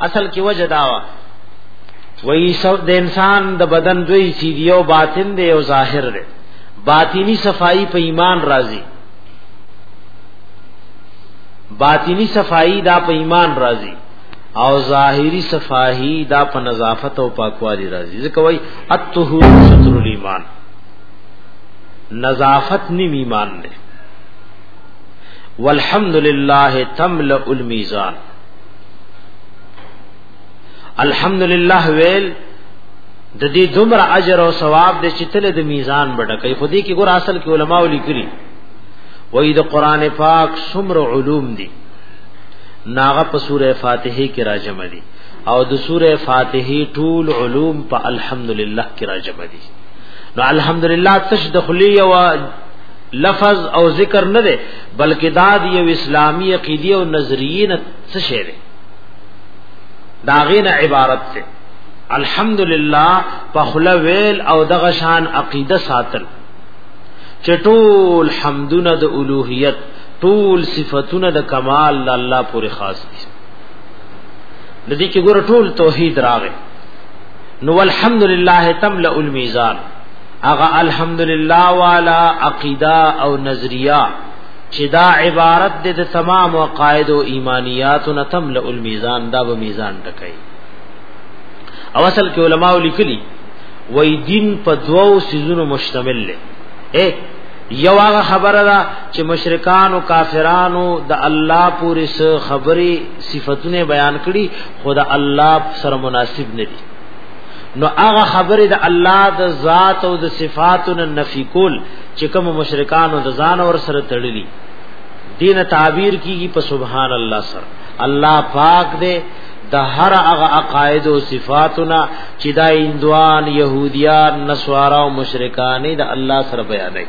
اصل کې وجه داوا وای سو د انسان د بدن دوی چې یو باطن دی او ظاهر دی باطینی صفائی په ایمان راضی باطینی صفائی دا په ایمان راضی او ظاهری صفائی دا په نظافت او پاکوالي راضی ځکه وای الطهور شطر الایمان نظافت نیم ایمان دی والحمدللہ تملأ المیزان الحمدلله ویل د دې دومره اجر او ثواب د چتل د میزان بډکې خو دې کې ګور اصل کې علما ولیکري وې د قران پاک څومره علوم دي ناغه په سوره فاتحه کې راجم دي او د سوره فاتحه ټول علوم په الحمدلله کې راجم دي نو الحمدلله تش دخلی او لفظ او ذکر نه ده بلکې دا د یو اسلامی عقیده او نظریه نه څه شی دی دا غینه عبارت ته الحمدلله په خله ویل او دغه شان عقیده ساتل چټول حمدونه د الوهیت ټول صفاتونه د کمال د الله پورې خاص دي د دې کې ګور ټول توحید راغی نو الحمدلله تملا الميزان اغه الحمدلله والا عقیده او نظریه چې دا عبارت د تمام عقاید او ایمانیات نتم له المیزان دا به میزان ټکای او اصل کې علما لیکلي وای دین په دوو سيزونو مشتمل دی اے یو هغه خبره ده چې مشرکان او کافرانو د الله پورې سره خبري صفاتونه بیان کړي خدا الله سره مناسب نه دي نو هغه خبره د الله د ذات او د صفاتو نه نفي کول چې کوم مشرکان او د ځان اور سره تړلي دین تعبیر کیږي په سبحان الله سره الله پاک دې د هر هغه عقاید او صفاتنا چې دا اندوان يهوديان نسوارا او مشرکان د الله سره بیانې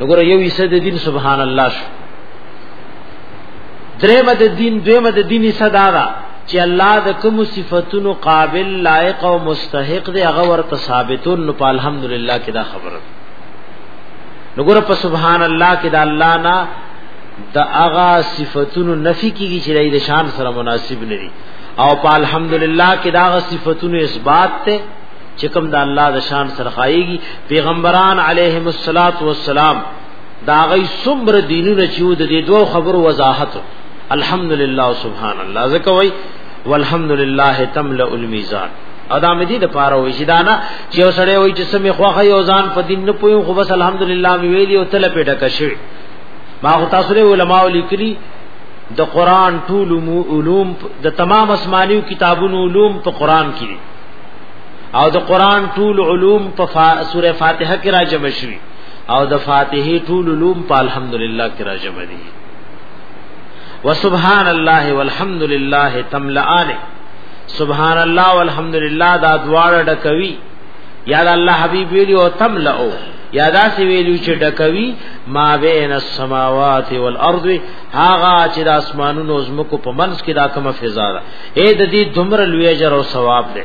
وګوره یو حصہ د دین سبحان الله شو درېمه د دین دویمه د دیني صدارا چې الله د کوم صفاتونو قابل لایق او مستحق دی هغه ورته ثابتون نو په الحمدلله کې دا خبره نګور په سبحان الله کې دا الله نه د اغا صفاتونو نفي کیږي چې د شان سره مناسب نه دي او په الحمدلله کې دا غ صفاتونو اثبات ته چې کوم د الله د شان سره خایيږي پیغمبران علیهم الصلاۃ والسلام دا غي صبر دینونه چې د دې دوه خبرو وضاحت الحمدلله سبحان الله زکه وای والحمدلله تملا الميزان ادا مې دې د پاره وې شیدانا چې وسړې وې چې سمې خوخه یو ځان په دین نه پوي خو بس الحمدلله مې ویلی او تل په ډکه شوی ما خو تاسو له علماء لیکلي د قران ټول علوم د تمام آسماني کتابونو علوم په قران کې او د قران ټول علوم په سوره فاتحه کې راجم شوی او د فاتحه ټول علوم په الحمدلله کې راجم دي وسبحان الله والحمد لله تملآن سبحان الله والحمد لله دا دواړه ډکوي یا الله حبیب ویلی او تملؤ یا دا سی ویلو چې ډکوي ما بین السماوات والارض هاغه چې د اسمانونو زمکو په منځ کې دا کومه فضا ده اے د دې دمر لوی اجر او ثواب ده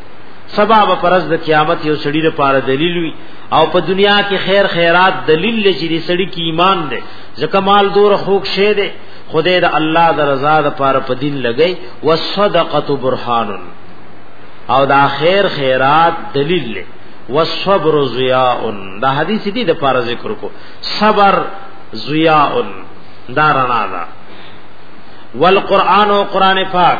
سبا به پرز د قیامت یو سړی لپاره دلیل وي او په دنیا کې خیر خیرات دلیل لږی دی سړی کې ایمان دی ځکه مال دور خوک شه دی خدای د الله د رضا لپاره په دین لګی وصدقه برهان او دا خیر خیرات دلیل دی وصبر ضیاء دا حدیث دی د پاره ذکر کو صبر ضیاء دا رڼا ده والقران او قران پاک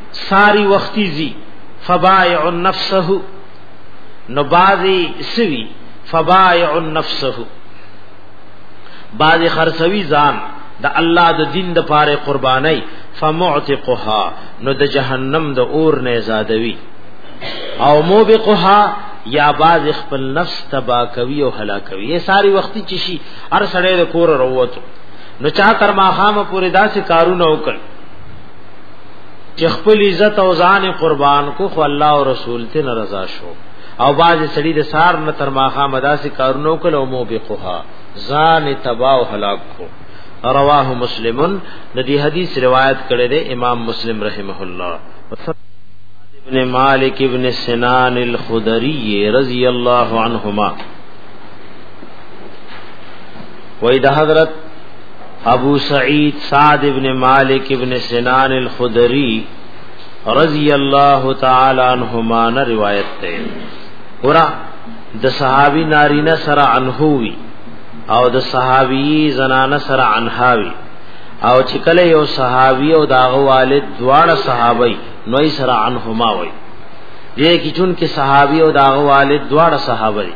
ساری وختی زی فبائع نفسه نو بازی سوی فبائع نفسه بازی خرسوی ځان د الله د دین د پاره قربانای فمعتقها نو د جهنم د اور نه زادوی او موبقها یا باز خپل نفس تبا کوي او هلاکوي یې ساری وختي چې شي هر سړی د کور وروته نو چا تر ما خامه پوری داسې کارونه وکړ چې خپل عزت او ځان قربان کو خو الله او رسول ته ناراضه شو او باز سړي د سار نه تر ماخه مداسي کارونو کلو مو بقها ځان تباہ او هلاک کو رواه مسلمن د دې حدیث روایت کړی دی امام مسلم رحمه الله ابن مالک ابن سنان الخدری رضی الله عنهما وای د حضرت ابو سعید سعد ابن مالک ابن سنان الخدری رضی اللہ تعالی عنہما نے روایت تے ورا د صحابی نارینه سره انحوی او د صحابی زنانه سره انحاوی او چې کله یو صحابی او داغه والد دواړه صحابی نوې سره انحما وای دې کې چون کې صحابی او داغه والد دواړه صحابی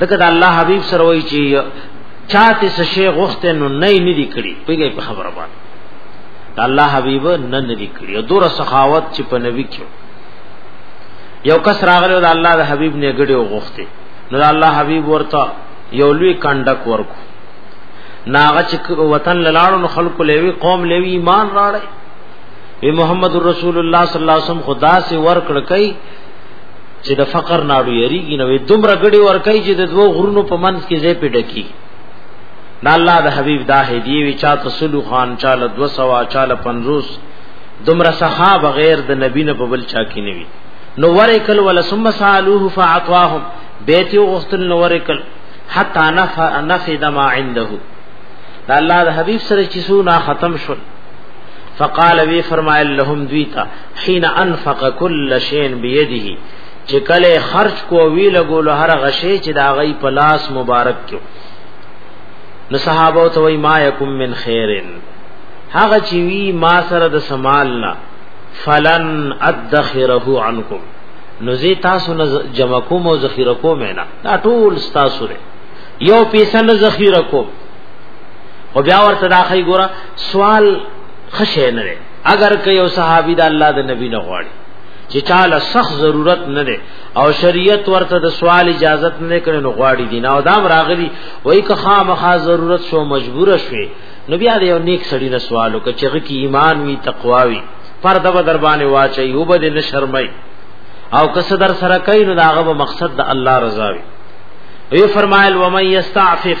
دغه د الله حبيب سره وایي چې چاته څه شی غوښته نو نه نه دي کړی پیګه په خبره باندې الله حبيب نه نه دي کړی او دور سخاوت چې په نبی کې یو کس راغلی د الله د حبيب نه غړي غوښته نو الله حبيب ورته یو لوی کندک ورکو ناغه چې وطن لاړو نو خلق لوي قوم لوي ایمان راړي محمد رسول الله صلی الله علیه وسلم خدا سے ورکړ کئ چې د فقر ناړو یریږي نو دومره غړي ورکای چې د دوو غرونو په منځ کې ځای پیډکی دا الله د حبیب دا هدیه وی چا تسلو خان چا له 200 چا له 50 دومره صحا بغیر د نبی نه په بل چا کې نیوي نو ورکل ول ثم سالوه فاعطاهم بیت غختل نو ورکل حتا نف نفد ما عنده دا الله د حبیب سره چې سونه ختم شول فقال وی فرمایل لهم دویتا حين انفق كل شيء بيده چې کله خرج کو وی لګول هر غشي چې دا غي پلاس مبارک کیو نو صحابه ته وای ما یکم من خیرن هغه چې وی ما سره د سمال نه فلن ادخره عنکم نو زی تاسو نه جمع کوم او ذخیره کوم نه دا ټول تاسو لري یو پیسه نه ذخیره کوم او بیا ورته راخی ګوره سوال خشه نه اگر که یو صحابي د الله د نبی نه غواړي چې چاله سخت ضرورت نه ده او شریعت ورته د سوال اجازت نه کړي نو غواړي دین او دام راغلی وای که خامخا ضرورت شو مجبور شوي نو بیا د یو نیک سړی نه سوالو که چې کی ایمان وی تقوا وی پرده به در باندې واچي او به نه شرمای او که صدر سره کوي نو داغه مقصد د الله رضا وي وی فرمایل و من یستعفف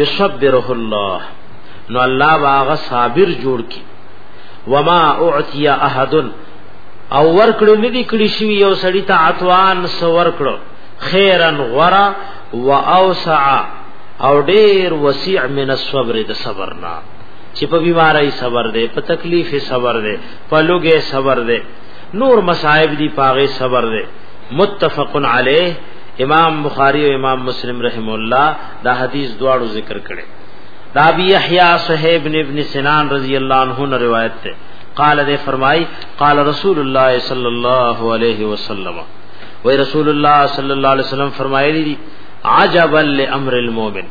یصبره الله نو الله باغ صابر جوړ کی وما اعطي احد او ورکړو ندی کړی شوی یو سړی ته عطوان سو ورکړو خیرن غرا واوسع او ډیر وسیع من الصبر د صبرنا چې په بیماری صبر دی په تکلیف صبر دی په لوګي صبر دی نور مصائب دی پاغه صبر دی متفق علیه امام بخاری او امام مسلم رحم الله دا حدیث دواړو ذکر کړي دا ابي يحيى صہیب بن ابن سنان رضی الله عنه نے روایت ته قال دے فرمائی قال رسول الله صلی الله علیه وسلم وی رسول الله صلی الله علیه وسلم فرمایلی دی عجبا لامر المؤمن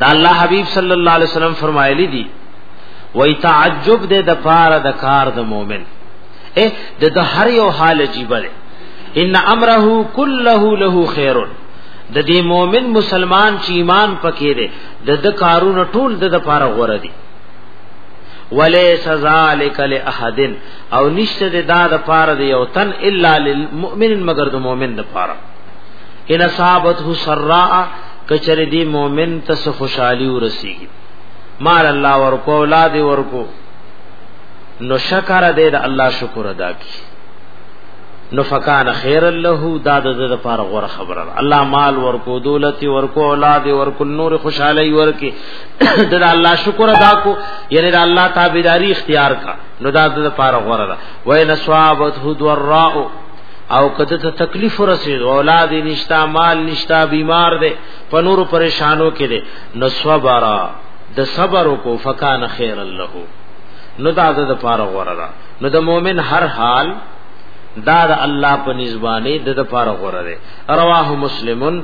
دا الله حبیب صلی الله علیه وسلم فرمایلی دی وای تعجب دې د پاره د کار د مؤمن اے د د هر یو حال عجیب دی ان امره كله له خیر د دې مؤمن مسلمان چې ایمان پکې دی د د کارونو ټول د د پاره غوړه دي وليس ذلك لاحد او نشته د دا د پاره د یو تن الا للمؤمن مگر د مؤمن د پاره ان صابته سراء کچره دی مؤمن ته خوشحالي ورسیږي مال الله ورکو اولاد ورکو نو شکر دې د الله شکر ادا کی نو فکان خیر له دا د د پاره غوړه خبره الله مال ورکو دولت ورکو اولاد ورکو نور خوشحالي ورکي د الله شکر ادا کو یعنی د الله تابعداري اختیار کا نو دا د پاره غوړه ده وای نسوابت هد وراء او کته ته تکلیف ورسید اولاد نشتا مال نشتا بیمار دی په نور پریشانو کې دي نو صبر د صبر کو فکان خیر الله نو دا د پاره غوړه ده نو د مؤمن هر حال دا د الله په نسبانه د د پاره غوړه ده رواه مسلمون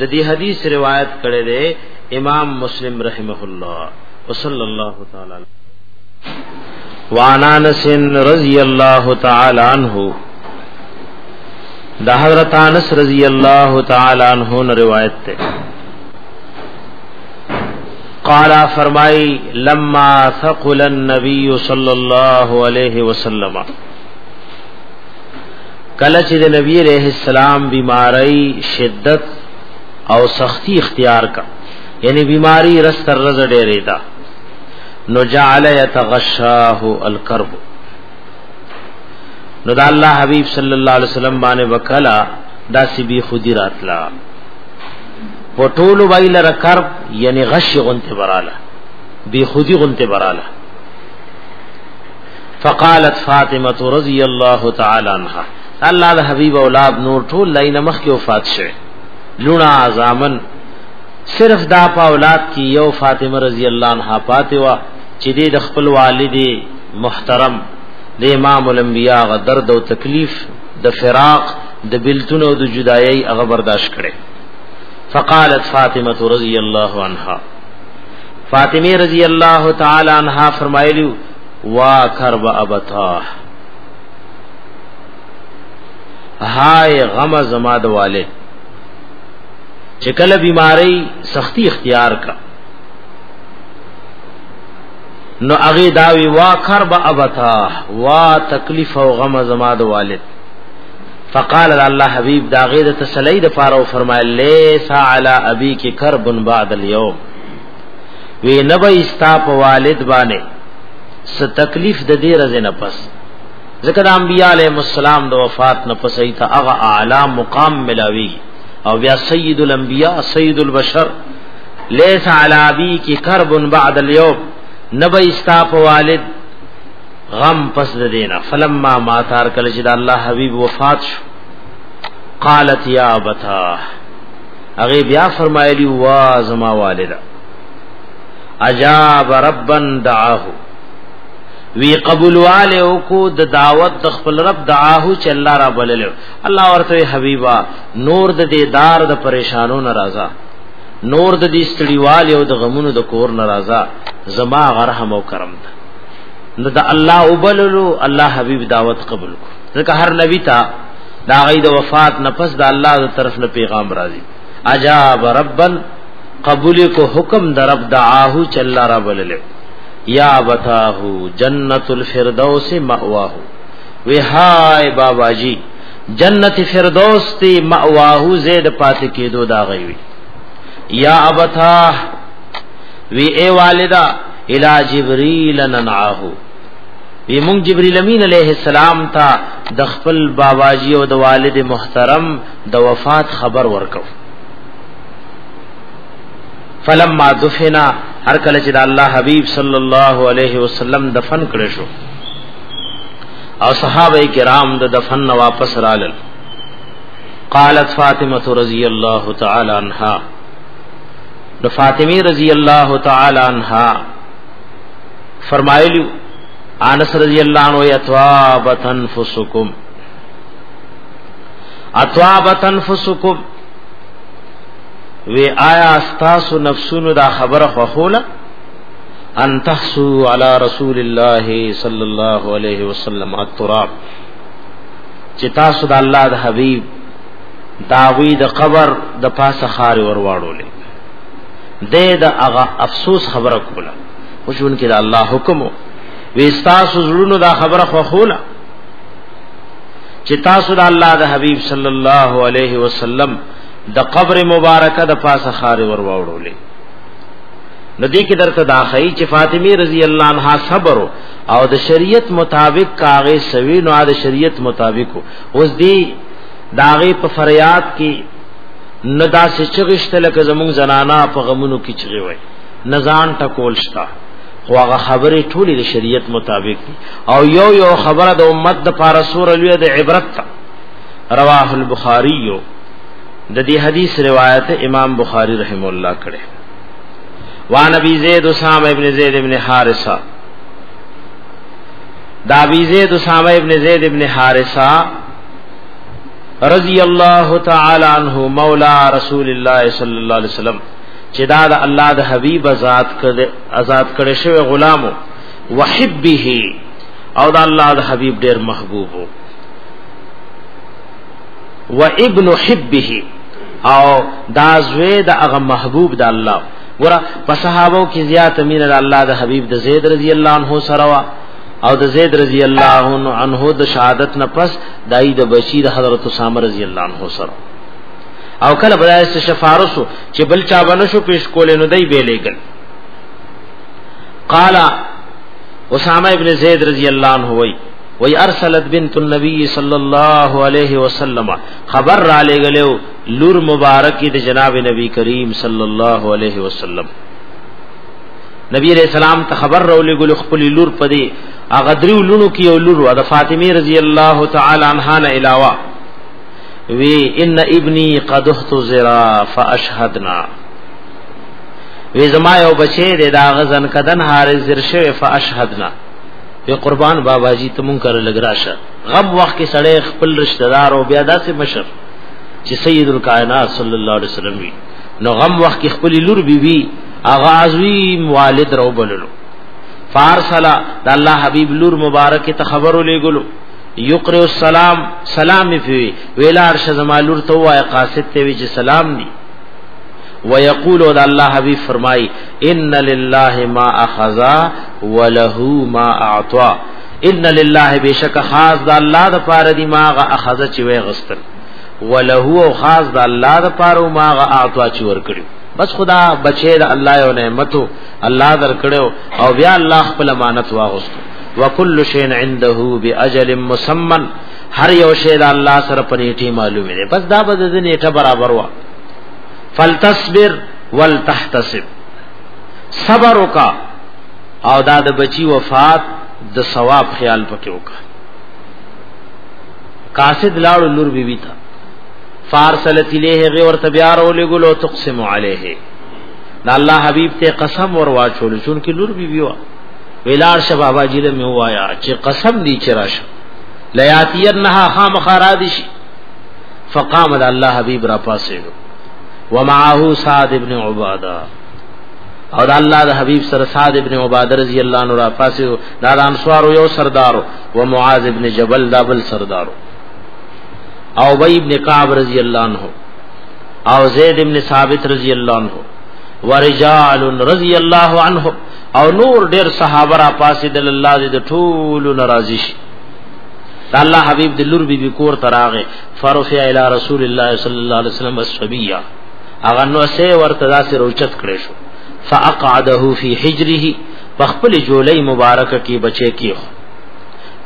د دې حدیث روایت کړي ده امام مسلم رحمه الله وصلی الله تعالی وعن انس رضی الله تعالی عنہ دا حضرت انس رضی اللہ تعالی عنہ نے روایت تے قال فرمائی لما ثقل النبی صلی اللہ علیہ وسلم کله چې د نبی عليه السلام بیماری شدت او سختی اختیار کا یعنی بیماری رس تر رز ډېرې دا نو جعل يتغشاه الكرب نو دا الله حبیب صلی الله علیه وسلم باندې وکلا دا سی بی خودی راتلا په ټولو ویل رکر یعنی غش غنت براله بی خودی غنت براله فقالت فاطمه رضی الله تعالی عنها الله د حبیب اولاد نور ټول لاینه مخ کې وفات شوه لونا زامن صرف دا په اولاد کې یو فاطمه رضی الله عنها پاتې و چې د خپل والدې محترم د امام الانبیاء غ درد او تکلیف د فراق د بلتون او د جدایي هغه برداشت کړي فقالت فاطمه رضی الله عنها فاطمه رضی الله تعالی عنها فرمایلی وا کرب ابتا هاي غم زما د والد چې کله بیماری سختی اختیار کا نو هغه داوی وا کرب ابتا وا تکلیف او غم زما د والد فقال الله حبیب دا غیر تسلی د فارو فرمایل لیس علی ابی کی کرب بعد اليوم وی نبا استا په والد باندې س تکلیف د دې رز نه پس ذکر انبیاء علیہ السلام د وفات نه پس ایت هغه اعلی مقام ملاوی او بیا سید الانبیاء سید البشر لیس علی ابی کی کرب بعد اليوم نبی استا په والد غم پس د دینه فلما ما تار کله چې د الله حبیب وفات شو قالت یا ابتا هغه بیا فرمایلی وا زما والدا عجاب ربا دعاه وی قبول والے او کو د دعوت د خپل رب دعاه چې الله را بلل الله ورته حبیبا نور د دې دار د پریشانو ناراضه نور د دې ستړيوال او د غمونو د کور ناراضه زما غرهم او کرم ده نو د الله وبللو الله حبيب دعوت قبول کو ځکه هر نبی ته دا غي د وفات نه پس د الله د طرف نه پیغام راځي عجاب ربن قبول کو حکم در رب دعاه چې الله را بللو یا بتاهو جنت الفردوس مأواه وی هاي بابا جی جنت فردوس تی مأواهو زید پات کېدو دا غوي یا ابتا وی اے والدا الی جبرئیل ننعه وی مونږ جبرئیل امین علیہ السلام تا د خپل باباجی او د والد محترم د وفات خبر ورکو فلما دفنا هر کله چې د الله حبیب صلی الله علیه وسلم دفن کړ شو او صحابه کرام د دفن نه واپس رالل قالت فاطمه رضی الله تعالی عنها د فاطمی رضی الله تعالی عنها فرمایلی انس رضی الله عنه یتوابت انفسکم اتوابت انفسکم وی آیا استاسو نفسونو دا خبره خوخوله ان تحسو علی رسول الله صلی الله علیه وسلم التراب چې تاسو د الله د حبیب داوی د قبر د پاسه خار ورواړولې د د هغه افسوس خبره کوله خوشون کې د الله حکم وي تاسو زړونو دا خبره خو خوله چې تاسو د الله د حبیب صلی الله علیه وسلم د قبر مبارکه د پاسه خار ورواړولې نو دې کې درته دا خی چې فاطمی رضی الله عنها صبر او د شریعت مطابق کاغه سوي نو د شریعت مطابق اوس دی داغه په فریاد کې نه دا چې چغشت لکه زمونږ زنانا په غمونو کې چغي وای نزان ټکول شتا خو هغه خبره ټولې د شریعت مطابق دي او یو یو خبره د امت د پارسور لوی د عبرت تا رواه البخاری د دې حدیث روایت امام بخاری رحم الله کړه وان ابي زيد اسامه ابن زيد ابن حارثه دا ابي زيد اسامه ابن زيد ابن حارثه رضی الله تعالی عنہ مولا رسول الله صلی الله علیه وسلم چې دا د الله د حبیب آزاد کړ آزاد کړي شوی غلامو وحبه او دا الله د حبیب ډیر محبوب وو و ابن حبه او دا زوی د هغه محبوب د الله ګور په صحابه کې زیات مين د الله د حبيب د زید رضی الله عنه سره وا او د زید رضی الله عنه د شهادت نه پس دای د بچی د حضرت اسامه رضی الله عنه سره او کله بدای څه شفارسو چې بل چا باندې شو پیش کولې نو دای به لګل قال اسامه ابن زید رضی الله عنه وای وی ارسلت بنت النبی صلی الله علیه وسلم خبر را لګلو لور مبارکی د جناب نبی کریم صلی الله علیه وسلم نبی علیہ السلام ته خبر را لګلو خپل لور پدی هغه دریو لونو کې یو لور و د فاطمه رضی الله تعالی عنها نه علاوه وی ان ابنی قد احتضرا فاشهدنا وی زما یو بچی د داغه زن کدن حارث زرشه فاشهدنا وی قربان بابا جی ته مونږ کر لګراشه غم وخت کې سړی خپل رشتہ دار او بیا داسې مشر چې سید الکائنات صلی الله علیه وسلم وی نو غم وخت کې خپل لور بی بی اغا عظیم والد رو بللو فارسلا د الله حبیب لور مبارک ته خبر ولېګلو یقرئ السلام سلام فی ویلار شزما لور ته وای قاصد ته وی چې سلام دی ويقول د الله حبیب فرمای ان لله ما اخذ وله ما اعطى ان لله بشک خاص د الله د پاره دی ما غ اخذ چې وې غستل وله او خاص د الله د پاره ما غ اعطا چې ور کړو بس خدا بچی د الله او نعمتو الله در کړو او بیا الله خپل امانت واغستو وکل شین عنده باجل مسمى هر یو شی د الله سره پنيټي معلومه ده بس دا به د نیټه برابر وه فلتصبر ولتحتسب صبر وکا او دا د بچی وفات د ثواب خیال پکې وکا قاصد لاړو لور بی بی تا فارسلت الیه غی ورته بیا رولې ګلو تقسم علیه دا الله حبیب ته قسم ور واچول چون کې لور بی بی وا ویلار شه بابا جی له می وایا چې قسم دی چې راشه لیاتینها خامخرادشی فقام د الله حبيب را پاسه ومعه سعد ابن عباده او د الله د حبيب سره سعد ابن عباده رضی الله عنه را پاسه دا د انصار یو سردار او معاذ ابن جبل دا بل سردار او وی ابن کعب رضی الله عنه او زید ابن ثابت رضی الله عنه ورجال رضی الله عنه او نور ډیر صحابه را پاسه د الله د ټول ناراضی شي دا الله حبیب دلور بی بی کور تراغه فرفع الی رسول الله صلی الله علیه وسلم الصبیه اغه نو سه ورته داسې روچت کړې شو فاقعده فی حجره پخپل جولې مبارک کې بچې کیو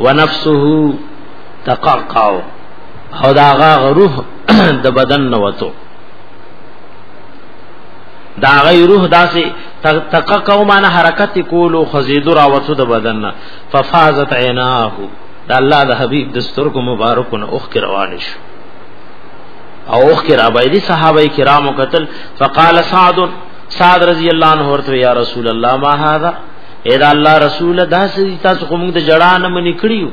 ونفسه تقعقاو او دا غا روح د بدن نوتو دا غي روح داسې تققاو معنی حرکت کولو خزیدو راوتو د بدن ففازت عیناه دا الله د حبیب د سترګو مبارکو نه اوخ روان شو او اوخ را باندې صحابه کرامو قتل فقال سعد سعد رضی الله عنه ورته یا رسول الله ما هذا اذا الله رسول دا سړي تاسو کوم د جړا نه منی کړیو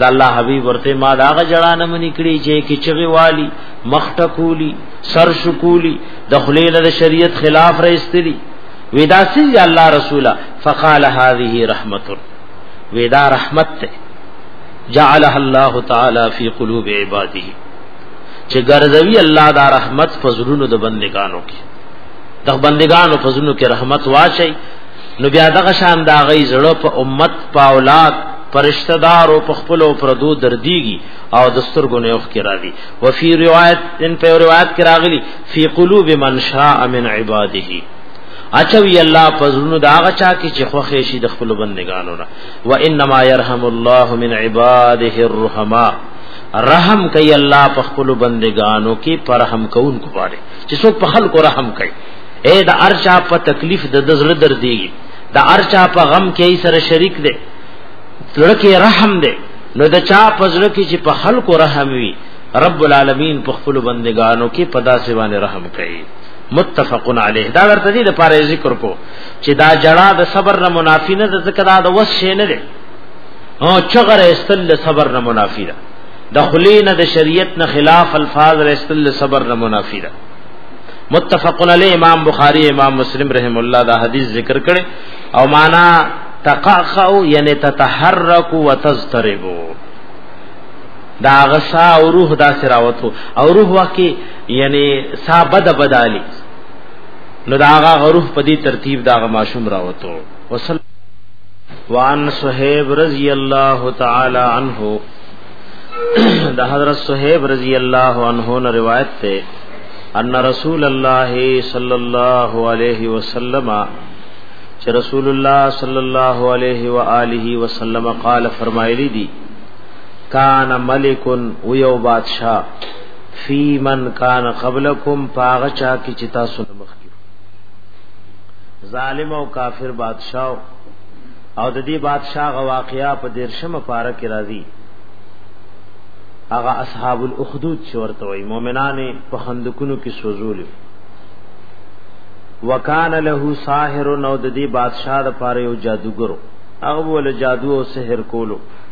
دا الله حبیب ورته ما دا غ جړا نه منی کړی چې کی چغي والی مخټکولی سر شکولی د خلیل د شریعت خلاف راستلی ودا سنج الله رسولا فقال هذه رحمت ودا رحمت ته جعلها الله تعالی فی قلوب عباده چې ګرځوي الله دا رحمت فزرونو د بندگانو کې د بندگانو فزرونو کې رحمت واشي نو بیا دغه شان دا غي زړه په امت په اولاد پرشتہ دار او په خپل او پردو درديږي او دستور ګنيوخ کې راځي وفي روایت ان په روایت کې راغلي فی قلوب من شاء من عباده اچوی الله پزړونو دا غچا کی چې خوخه شي د خپل بندگانو نه و انما يرحم الله من عباده الرحما رحم کوي الله په خپل بندگانو کې پرحم کوون کو پاره چې څوک په خلکو رحم کوي اے دا ارچا په تکلیف د دزړه در دی دا ارچا په غم کې سره شریک دی لړکه رحم دی نو د چا پزړه کې چې په خلکو رحم وي رب العالمین په خپل بندگانو کې پدا سی باندې رحم کوي متفقن علیه دا ورته دې لپاره ذکر کو چې دا جړه د صبر نه منافی نه ذکر دا د وس شي نه دی او چغر استل صبر نه منافی ده د خلینه د شریعت نه خلاف الفاظ استل صبر نه منافی ده متفقن علی امام بخاری امام مسلم رحم الله دا حدیث ذکر کړي او معنا تقاخو یعنی تتحرک وتضطربو دا غسا او روح دا سراوتو او روح واکه یعنی سا بد بدالی نو دا غا روح په دې ترتیب دا غا ماشوم راوتو وصل وان صہیب رضی اللہ تعالی عنہ دا حضرت صہیب رضی اللہ عنہ نے روایت تے ان رسول اللہ صلی اللہ علیہ وسلم چ رسول اللہ صلی اللہ علیہ وآلہ وسلم قال فرمائے لی دی کان ملکن او یو بادشاہ فی من کان قبلکم پاغه چا کی چې تاسو نه مخکې ظالم او کافر بادشاہ او د دې بادشاہ غ واقعیا په دیرشمه پارا کې راځي هغه اصحاب الاخدود چې ورته وي مؤمنان په خندقونو کې سوزول وکان له ساحر نو د دې بادشاہ د پاره یو جادوګرو هغه ول جادو او سحر کولو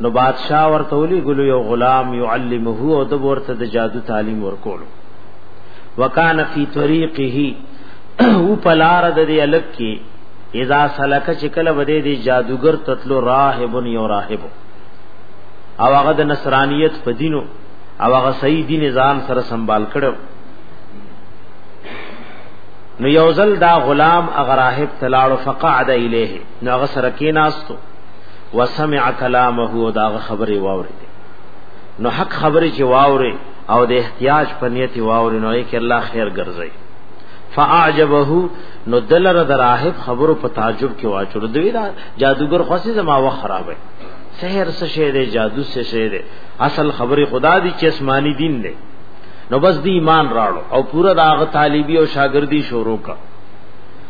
نو بادشاہ ورته ولي ګلو یو غلام يعلمه او د ورته د جادو تعلیم ورکولو وکان فی طریقه او پلار د دې الک کې اذا سلک چې کله بده دې جادوګر تتلو راهب یو راهب او هغه د نصرانیت په دینو او هغه صحیح دین ځان سره سنبال کړو نو یوزل دا غلام اغراهب تلاړو فقعد الیه نو هغه سره کې ناستو وسمع کلامه او دا خبره واوري نو حق خبره چې واوري او د احتیاج په نیت واوري نو یې کې الله خیر ګرځي فاعجبه نو دلر دراهب خبرو په تعجب کې واچول دوی دا جادوګر خوسي زما و خرابه سحر څه شی دی جادو څه شی دی اصل خبره خدا دی چې اسماني دین دی نو بس دی ایمان راړو او پورا داغه طالبي او شاګردي شروع کا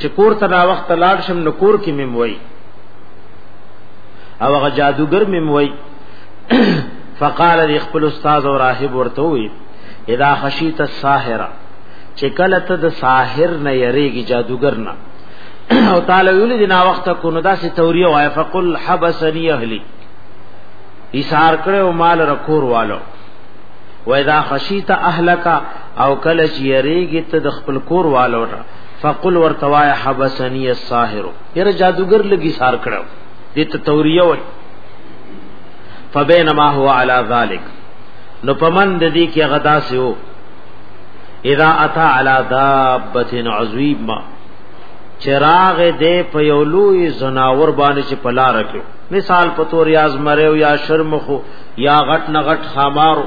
چې کور ته نا وخت لاړ شم نو کور کې مم وای او هغه جادوګر مم وای فقال دی خپل استاد او راهب ورته وی اذا خشیت الساحره چې کله ته د ساحر نه یریږي جادوګر نه او تعالی ویل دی نا وخت کو نو داسې توریه وای فقل حبسنی اهلی ایثار کړو مال رکور والو و اذا خشیت اهلک او کله چې یریږي ته د خپل کور والو فقل ورتوای حبسنی الساحر یره جادوګر لګي سار کړو دې ته توریه وای فبینما هو علی ذلک نو پمن د دې کې غدا سیو اذا اتا علی دابه عظیم ما چراغ دې په یو لوی زناور باندې چې پلا رکو مثال په تور یاز مریو یا شرمخو یا غټ نغټ خامارو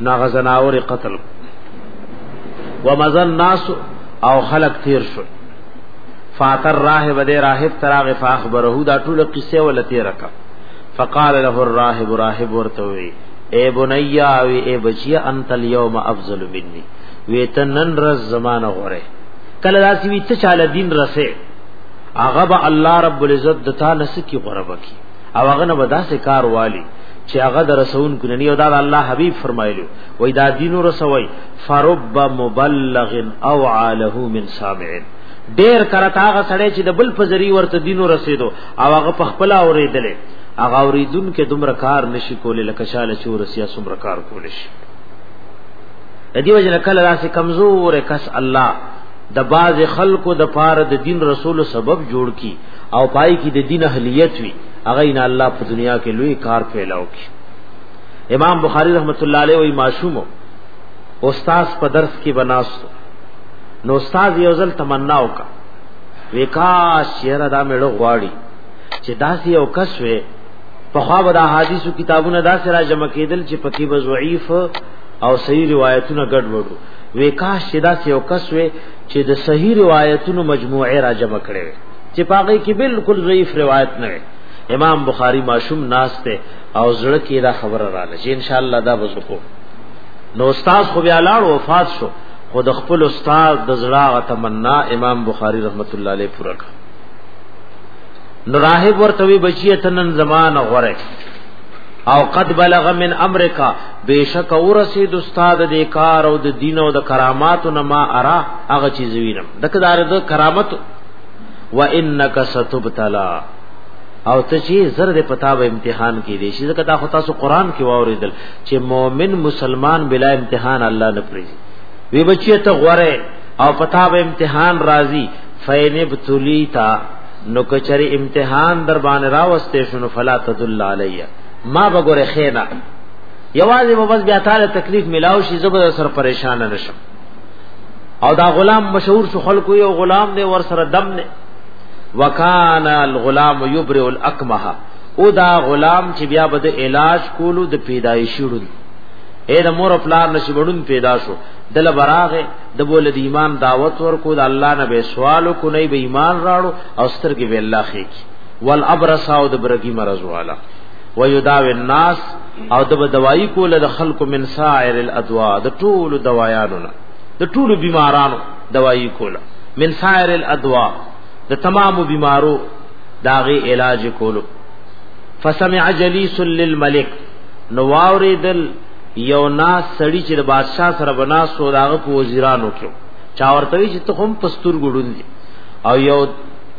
ناغه زناور قتل ومزن ناس او خلق تیر شو فاتر راهب دے راهب تراغ فاخبره دا ټول قصه ولتی رکا فقال له الراهب راهب ورته وی اے بنیا وی اے بچیا انت اليوم افضل مني وی ته نن رز زمانه غره کله داسې وی ته چاله دین رسه هغه به الله رب العزت دتا نس کی غره بکی او هغه نه وداسې کار والی چې هغه د رسول کننی او دا الله حبیب فرمایلی وای دا دین رسوي فرب مبلغ او عاله من سامع ډیر کرتا هغه سړی چې د بل فزری ورته دین رسیدو او هغه په خپل اوریدلې هغه اوریدون کې دومره کار نشي کولای لکه شاله چې ورسیا سمره کار کول شي د دې وجه کله راسي کمزور کس الله د باز خلکو د پاره د دین رسول سبب جوړ کی او پای کې د دین اهلیت وي هغه نه الله په دنیا کې لوی کار پیلاو کی امام بخاری رحمت الله علیه وی معشوم استاد په درس کې بناستو نو استاد یو ځل تمنا وکا وکاش یره دا مړو غواړي چې داسې یو کس وي په خوا به د احادیثو کتابونه داسې را جمع کېدل چې پکې به ضعیف او صحیح روایتونه ګډ وډو وکاش چې داسې یو کس وي چې د صحیح روایتونو مجموعه را جمع کړي چې پاګه کې بالکل ضعیف روایت نه وي امام بخاری ماشوم ناس ته او زړه کې دا خبره را لږ ان شاء الله دا بزکو نو استاد خو بیا لاړ وفات شو خو د خپل استاد د زړه تمنا امام بخاری رحمت الله علیه پوره کړ نو راهب ورته وی بچی تنن زمان غره او قد بلغ من امرکا بیشک اورسید استاد د کار او د دین او د کرامات نه ما ارا هغه چیز وینم دغه دار د کرامت و انک ستبتلا او ته چې زر د پتا به امتحان کې دي چې ځکه دا خو تاسو قران کې واوریدل چې مؤمن مسلمان بلا امتحان الله نه پریږي وی بچی ته غوره او پتا به امتحان راضی فینب تلیتا نو کچری امتحان در باندې راوستې شنو فلا تدل علیه ما به ګوره خینا یوازې به بس بیا تعالی تکلیف ملاو شي زبر سره پریشان نه شم او دا غلام مشهور شو خلکو یو غلام دی ور سره دم نه وکانا الغلام یبرئ الاکمه او دا غلام چې بیا به د علاج کولو د پیدایشي ورو اے د مور پلار نشي وړون پیدا شو دل براغه د بول د ایمان دعوت ورکو د الله نه به سوال کو نه به ایمان راړو او سترګې به الله خېږي والابرص او د برګي مرز والا ويداوي الناس او د دوايي کول د خلق من سائر الادواء د ټول دوايانو نه د ټول بیمارانو دوايي کول من سائر الادواء د تمام بیمارو داغه علاج کولو فسمع جلیس للملک نو واوریدل یو ناس سړی چې د بادشاہ سره بناسو داغه په وزیرانو کې چا ورته چې ته هم پستور ګډون دي او یو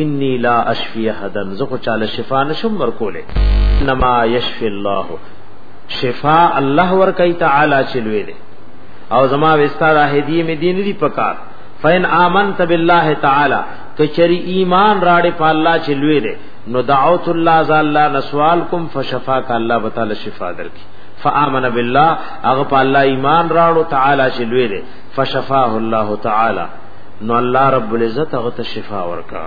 انی لا اشفی حدن زه خو چاله شفا نشم ورکوله نما یشفی الله شفا الله ورکای تعالی چلوې دي او زما وستا د هدیه می دین دی پکار فین آمنت بالله تعالی کچری ایمان راړې په الله چلوې دي نو دعوت الله زالله نسوال کوم فشفاک الله وتعالى شفا درکې فآمن بالله هغه په الله ایمان راړو تعالی چلوې دي فشفاه الله تعالی نو الله رب العزت هغه ته شفا ورکا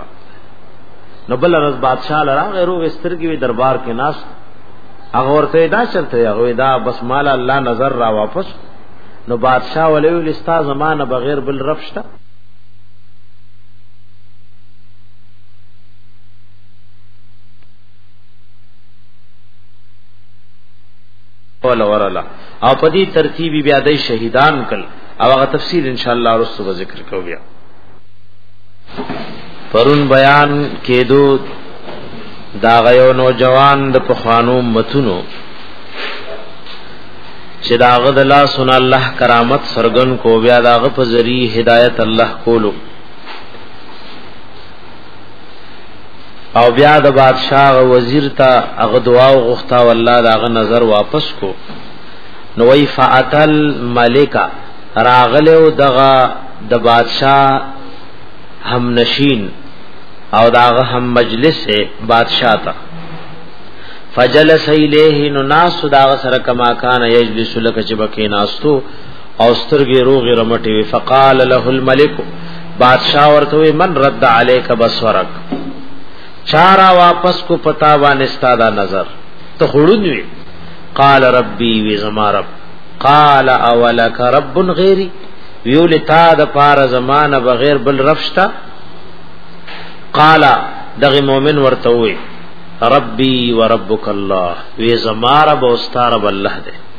نو بل رز بادشاہ لرا غیرو وستر کی دربار کې ناس هغه ورته دا چلته هغه دا بس مال الله نظر را واپس نو بادشاہ ولې ول استاد زمانه بغیر بل رفشتا ولا ورلا او په دې ترتیب بیا د شهیدان کل او هغه تفصیل ان شاء الله رسو به ذکر کو بیا پرون بیان کېدو دا غيو نوجوان د پخوانو متونو چې دا غد الله سن الله کرامت سرګن کو بیا دا غ په ذری هدایت الله کولو او بیا د بادشاہ وزیر ته هغه دعا وغوښته او الله دا غ نظر واپس کو نو وی فاتل ملکا راغله او دغه د بادشاہ هم نشین او داغه هم مجلس بادشاہ ته فجلس الیه نو ناس دا سره کما کان یجلس لک چې بکې ناستو او سترګې روغې رمټې وي فقال له الملک بادشاہ ورته وي من رد عليك بصرك چارا واپس کو پتا باندې ستاده نظر ته خړون وي قال ربي وي زما رب قال اولك رب غيري ویول تا د پار زمانه بغیر بل رفشتا قال دغه مؤمن ورته وي ربي وربك الله وي زما رب او ستاره الله ده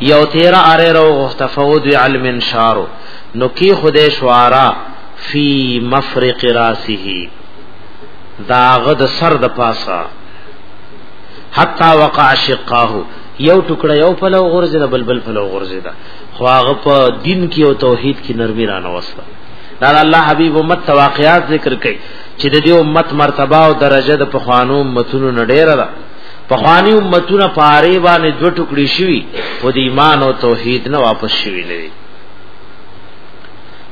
یو تیر اره رو غفت فود علم شارو نو کی خدای شوارا فی مفرق راسه داغه د سر د پاسا حتا وقع شقاه یو ټوکړه یو پلو غرزه د بلبل پلو غرزه دا خو هغه په دین کې او توحید کې نرمي رانه وسله دا الله حبیب امت تواقعات ذکر کړي چې د دې امت مرتبه او درجه د پخوانو امتونو نډېره ده پخوانی امتونه پاره باندې دوه ټکړي شوي خو د ایمان او توحید نه واپس شوي نه دي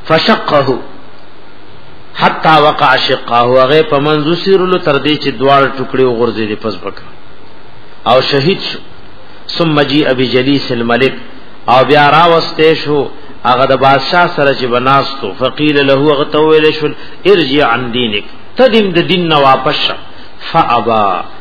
فشقه حتا وقع شقه هغه په منځو سیرلو تر دې چې دوړ ټکړي وغورځي دي پس بک او شهید شو ثم جی ابي جلیس الملک او بیا راوسته شو هغه د بادشاہ سره چې بناستو فقیل له هغه تویل شو ارجع عن دینک تدیم د دین نه واپس فابا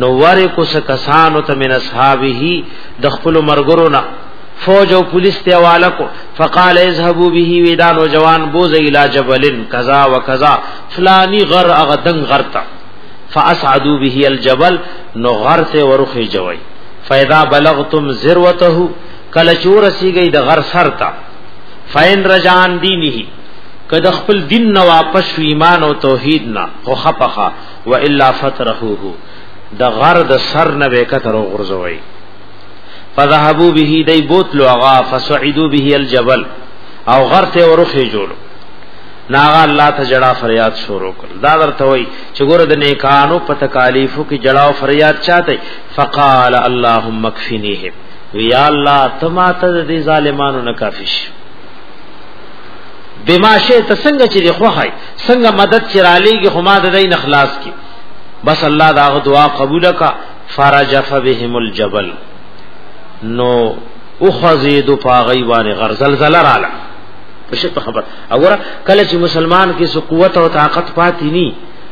نو ورکو س کسانو ته من اصحابه د خپل مرګرو نه فوج او پولیس ته حواله کو فقال اذهبوا به ویدان او جوان بوز الی جبل کذا وکذا فلانی غر اغدن غرتا فاسعدوا به الجبل نو غر ته ورخی جوی فاذا بلغتم ذروته کله چور سیږي د غر سر تا فین رجان دینه کده خپل دین نه واپس ایمان او توحید نه خو خپخه و الا فترحوه د غر د سر نه وکتر غرزوي فذهبوا به دی بوتلو غا فصعدوا به الجبل او غر ته ورخه جوړو ناغا الله ته جڑا فریاد شروع کړ دا درته وای چې ګوره د نیکانو په تکالیفو کې جڑا او فریاد چاته فقال اللهم اكفنيهم وی یا الله تما ته دې ظالمانو نه کافی شي بما شئ ته څنګه چې خوخای څنګه مدد چې را لېږي خو ما د دې نه خلاص کی بس الله دا دعا قبول کا فرج فبهم الجبل نو او خزید پاغی وانه غر زلزلہ رااله بشک په خبر وګوره کله چې مسلمان کې سو قوت او طاقت پاتې ني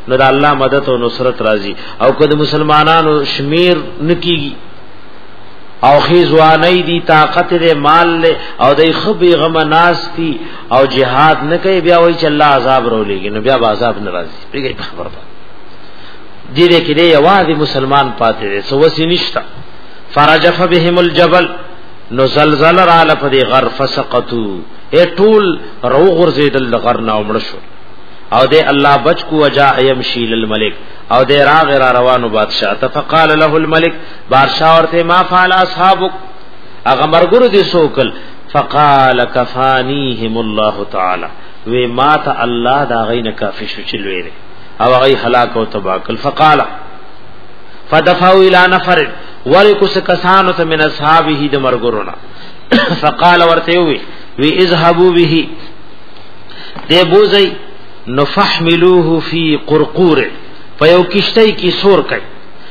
نو د الله مدد او نصرت راځي او کله مسلمانانو شمیر نکېږي او خیزوانی دی طاقت دی مال له او دی خبی غم ناس دی او جهاد نه کوي بیا وای چې الله عذاب رو لګي نو بیا عذاب ناراضي پیږي په خبره ده دې دې کې دی یوازې مسلمان پاتې دی سو وسی نشتا فرجف بهم الجبل نو زلزل را لپدې غر فسقطو اے ټول رو غرزیدل د غر نه ومړ شو او دې الله بچ کو وجا ایم شیل الملک او دې راغ را روانو بادشاہ تفقال له الملک بادشاہ ورته ما فعل اصحابک هغه مرګرو دي سوکل فقال کفانیهم الله تعالی وی ما ته الله دا غین کافی شو چلوې او هغه هلاک او تباکل فقال فدفعوا الى نفر ورکو سکسانو ته من اصحابه د مرګرونا فقال ورته وی وی اذهبوا به دی بوزي نفحملوه فی قرقور په یو کشته کې سور کړي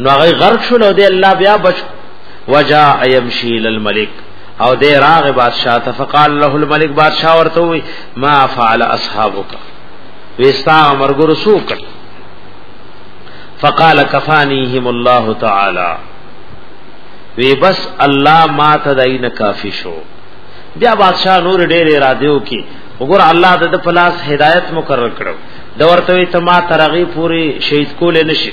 نو هغه غرق شو نو دی الله بیا بچ وجاء يمشي للملك او دی راغ بادشاہ ته فقال له الملك بادشاہ ورته وی ما فعل اصحابك وستا مرګ رسوک فقال كفانيهم الله تعالى وی بس الله ما ته دین کافی شو بیا بادشاہ نور ډېر را دیو کی وګور الله د پلاس هدایت مقرر کړو د ورته ته ما ترغی پوری شهید کول نشي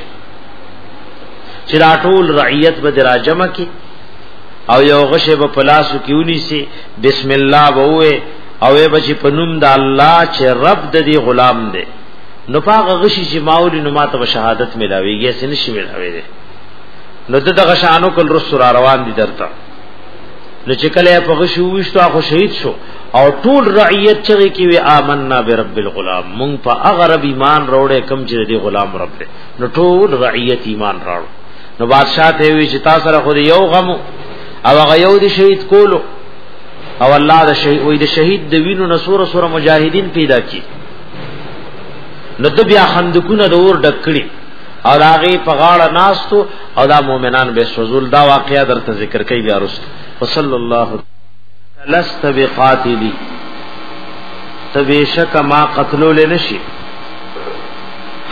چې دا ټول رعیت به دراجمه کې او یو غشه به پلاسو کې ونی سي بسم الله ووې او به بچ پنوم د الله چې رب د دې غلام دی نو پاغه غشي چې ماولی نو ماته شهادت ملاويږي سن شي ملاوي دي نو دغه شانو کل رسول روان دي درته نو چې کله په غشي وښتو اخو شهید شو او ټول رعیت چې کی وی آمنا برب الغلام مونږ په هغه رب ایمان وروړې کم چې دی غلام رب دی نو ټول رعیت ایمان راړو نو بادشاہ ته وی چې تاسو سره خو یو غم او هغه یو د شهید کولو او الله د شهید وې د شهید د وینو نسور سره مجاهدین پیدا کی نو د بیا خندقونه د اور ډکړي او هغه په غاړه ناستو او دا مؤمنان به سوزول دا واقعیا درته ذکر کوي بیا رسول وصلی الله لست بقاتلی تبیشک ما قتلول نشی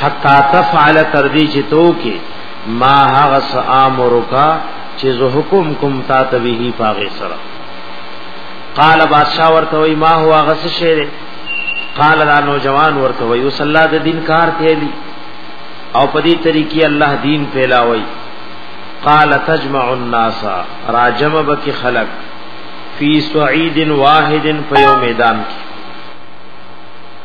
حتا تفعل تر دې چې تو کې ما هغه سامرکا چې زه حکم کوم تا ته به پاغه سره قال بادشاہ ورته وای ما هو هغه څه شی قال دا نوجوان ورته وای وس الله د دین کار تیلی او په دې طریقې الله دین پھیلاوي قال تجمع الناس راجم بک خلق فی سعید واحد په یو میدان کې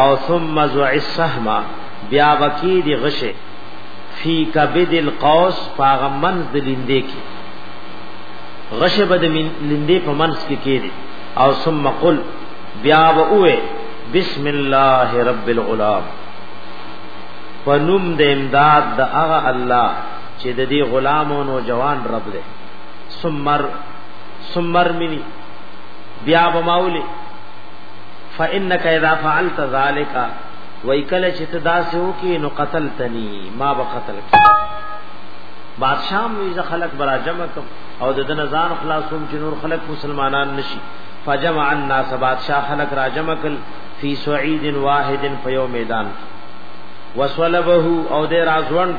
او ثم زع السهم بیا وکی دی غشه فی کبد القوس فاغم منز دی لندې کی غشه بد من لندې په منز کې کې دی او ثم قل بیا و اوه بسم الله رب الغلام پنوم د امداد د هغه الله چې د دې غلامو نو جوان رب دی سمر سمر منی بیا بماولی فانك اذا فعلت ذلك وای کله چې ته داسې وکې نو قتلتنی ما به قتل کی بادشاہ مې ز خلق برا جمع کوم او د دن ځان خلاصوم چې نور خلق مسلمانان نشي فجمع الناس بادشاہ خلق را جمع کل فی سعید واحد فیو میدان وسلبه او د رازوند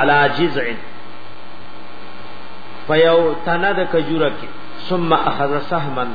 علا جزع فیو تند کجورک ثم اخذ سهمن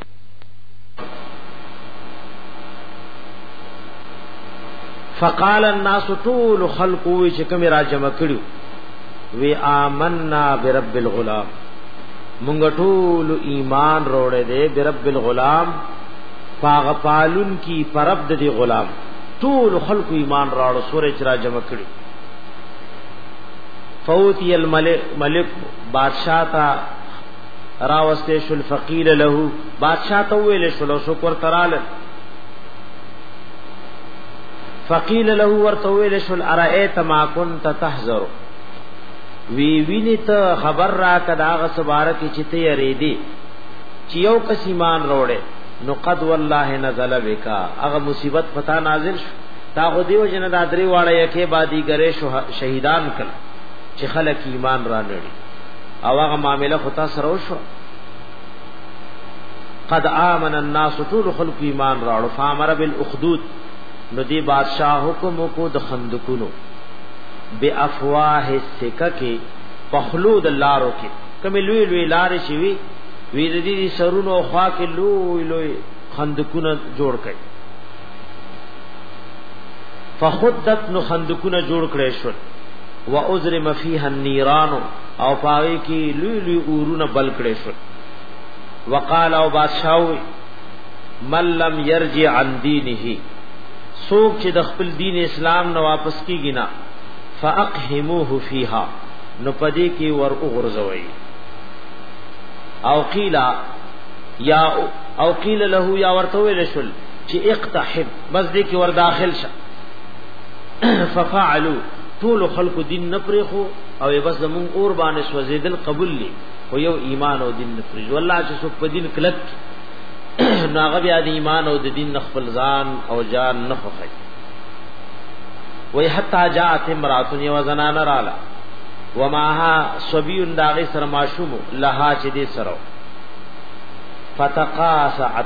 فقال الناس طول خلق وی چې کوم را جمع کړو وی آمنا برب الغلام مونږ ټول ایمان روړې دې برب الغلام پاغ پالون کی پرب دې غلام ټول خلق ایمان راړو سورې چې را جمع کړو فوتی الملک ملک بادشاہ تا راوسته شل فقیر له بادشاہ ته ویل شل شکر ترال فقیل له ورته ویل شل ارایت ما كنت تحذر وی ویني ته خبر را کدا غ سبارک چې ته یری دی چې یو کس ایمان روړې نو قد والله نزل بکا هغه مصیبت پتا نازل شو تا خو دیو جن دا درې واړه یکه بادی ګره شهیدان کړ چې خلک ایمان را نړي او هغه معاملې خو تاسو سره وشو قد آمن الناس طول خلق ایمان راړو فامر بالاخدود نو دی بادشاہ حکم کو د خندقونو بافواه السکک پخلود لارو کې کمی لوی لوی لارې شي وی وی د دې سرونو خوا کې لوی لوی خندقونه جوړ کړي فخدت نو خندقونه جوړ کړي شو و ازرم فیها النیران او پاوی کی لوی لوی اورونه بل کړي شو وقال او بادشاہ من لم يرجع عن دينه سوک چې د خپل دین اسلام نه واپس کیږي نه فاقهموه فیها نو پدې کې ور وګرځوي او قیلا یا او قیل له یا ورته ویل شل چې اقتحب بس دې کې ور داخل شه ففعلوا ټول خلق دین نه پرې خو او بس زمون اور باندې سوزیدل قبول لې خو یو ایمان او دین نه پرې والله چې څوک په دین کلک ناغه بیا د ایمان او د دین خپل ځان او جان نه خوخی وی حتا جاءت امرات یو زنانه رااله وماها صبی داغه سره ماشوم لها چې دې سره فتقاسعت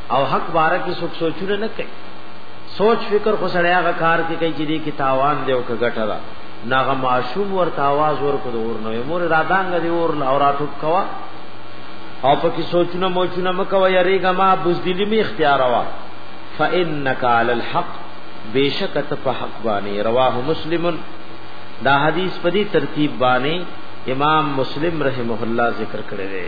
او حق باره کې څوک سوچونه نه کوي سوچ فکر خو سړی هغه کار کې کوي چې دې کې تاوان دی او کګټه ده ناغه معشوم ورته आवाज ورکو د اور نو مور را دانګ دی اور او را ټوک کوا او په کې سوچونه موچونه مکو یریګه ما بوزدلی می اختیار وا فانک علی الحق بیشکت په حق باندې رواه مسلم دا حدیث په دې ترتیب باندې امام مسلم رحمه الله ذکر کړی دی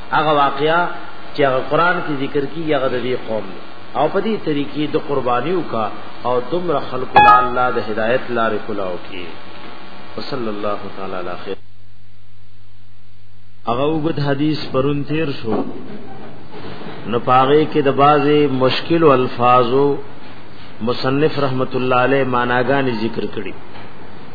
هغه واقعیا چې هغه قران کې ذکر کیږي هغه د دې قوم دی او په دې طریقې د قربانیو کا او دمر خلق الله د هدایت لار کولاو کې وصلی الله تعالی علی خیر هغه وګد حدیث پرون تیر شو نو پاغه کې د بازي مشکل الفاظو مصنف رحمت الله علیه معناګان ذکر کړي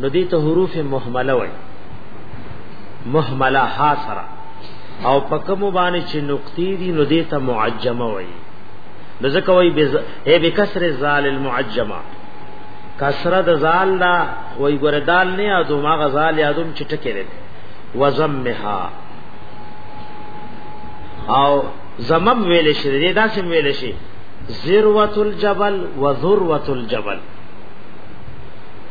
نو دې ته حروف مهمله وای مهمله ها سره او پکه مو باندې چې نقطې دي نو دې ته معجمه وای نو ځکه وای به اے بکسر زال المعجمه کسره د زال لا وای ګره دال نه یادو ما غزال یادوم چې ټکه لري وزمها او زمم ویل شي دې داسې ویل شي ذروه الجبل وذروه الجبل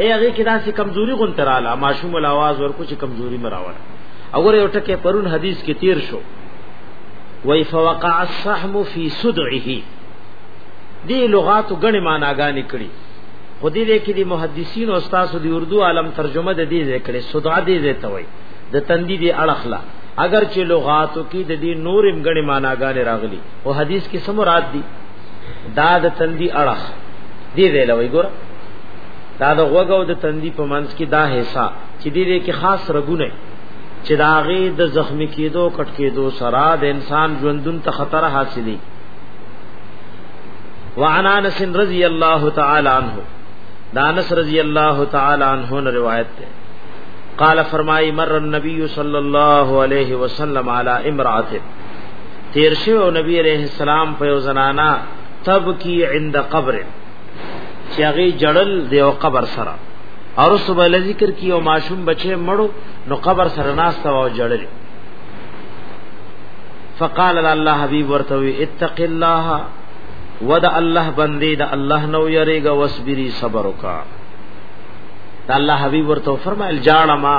اے هغه کې داسې کمزوري غون تراله ماشوم ول आवाज ورکو چې کمزوري مراوړ اور یو ټکه پرون حدیث کې تیر شو وای فوقع الصحم فی صدعه دی لغات غنی معناګانې کړي خو دې دې کې دي محدثین او استاد دی اردو عالم ترجمه د دې ذکر صدع دې دې ته وای د تندې دې اړخلا اگر چې لغاتو کې د دې نورم غنی معناګانې راغلي او حدیث کې سم مراد دي دا د تندي اړه دی ویل وی ګور دا د غوګو د تندي په منځ کې دا حصہ چې دې دې کې خاص رګونه چې دا غي د زخمی کېدو کټ کېدو سره د انسان ژوندون ته خطر حاصلې وعن انس رضی الله تعالی عنہ دانس رضی الله تعالی عنہ نے روایت ہے قال فرمائی مر النبی صلی اللہ علیہ وسلم علی امرأته تیر شو او نبی علیہ السلام په یو زنانا تبکی عند قبر چې هغه جړل دی او قبر سره اور صبح له ذکر کی او معشوم بچي مړو نو قبر سره ناس تا او جړل فقال الله حبیب ورته اتق الله ود الله بندي د الله نو یریګا وسبری صبر وکا الله حبیب ورته فرمایل جاړه ما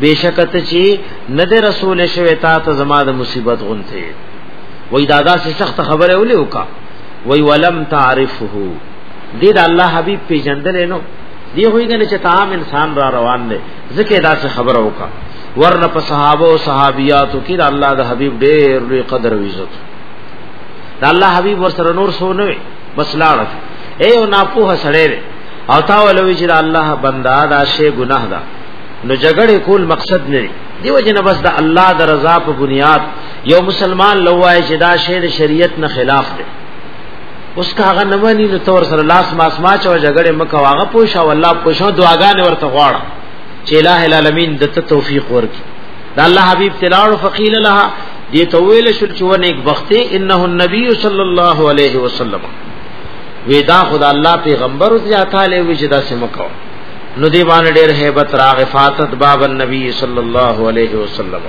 بشکت چی نه د رسول شوی تا ته زما د مصیبت غونته وای دا داسې سخت خبره ولې وکا وای ولم تعرفه دې د الله حبیب پیجندل نو دی وای کنه چې تام انسان را روان دی ځکه داسې خبره وکا ورنه په صحابه او صحابياتو کې د الله د حبيب ډېر لوی قدر او عزت د الله حبيب ورسره نور سو نه وي بس لاړ اے او ناپوه سړی او تا ولوي چې د الله بندا دا شی ګناه ده نو جګړه کول مقصد نه دی دیو جن بس د الله د رضا په بنیاد یو مسلمان لوای چې دا شی د شریعت نه خلاف دی اوس کا هغه نمانی نو تور سره لاس ماس ما چا جګړه مکه واغه پوښا والله پوښا دعاګانې ورته غواړ چې الٰه العالمین د ته توفیق ورکړي دا الله حبیب تلاړو فقیل لها دې ته ویل شو چې ونه یک وخته انه النبی صلی الله علیه وسلم ودا خدا الله پیغمبر او ذاته له وجدا سمکو نو دی باندې ډېر hebat راغ فاتت باب النبي صلی الله علیه وسلم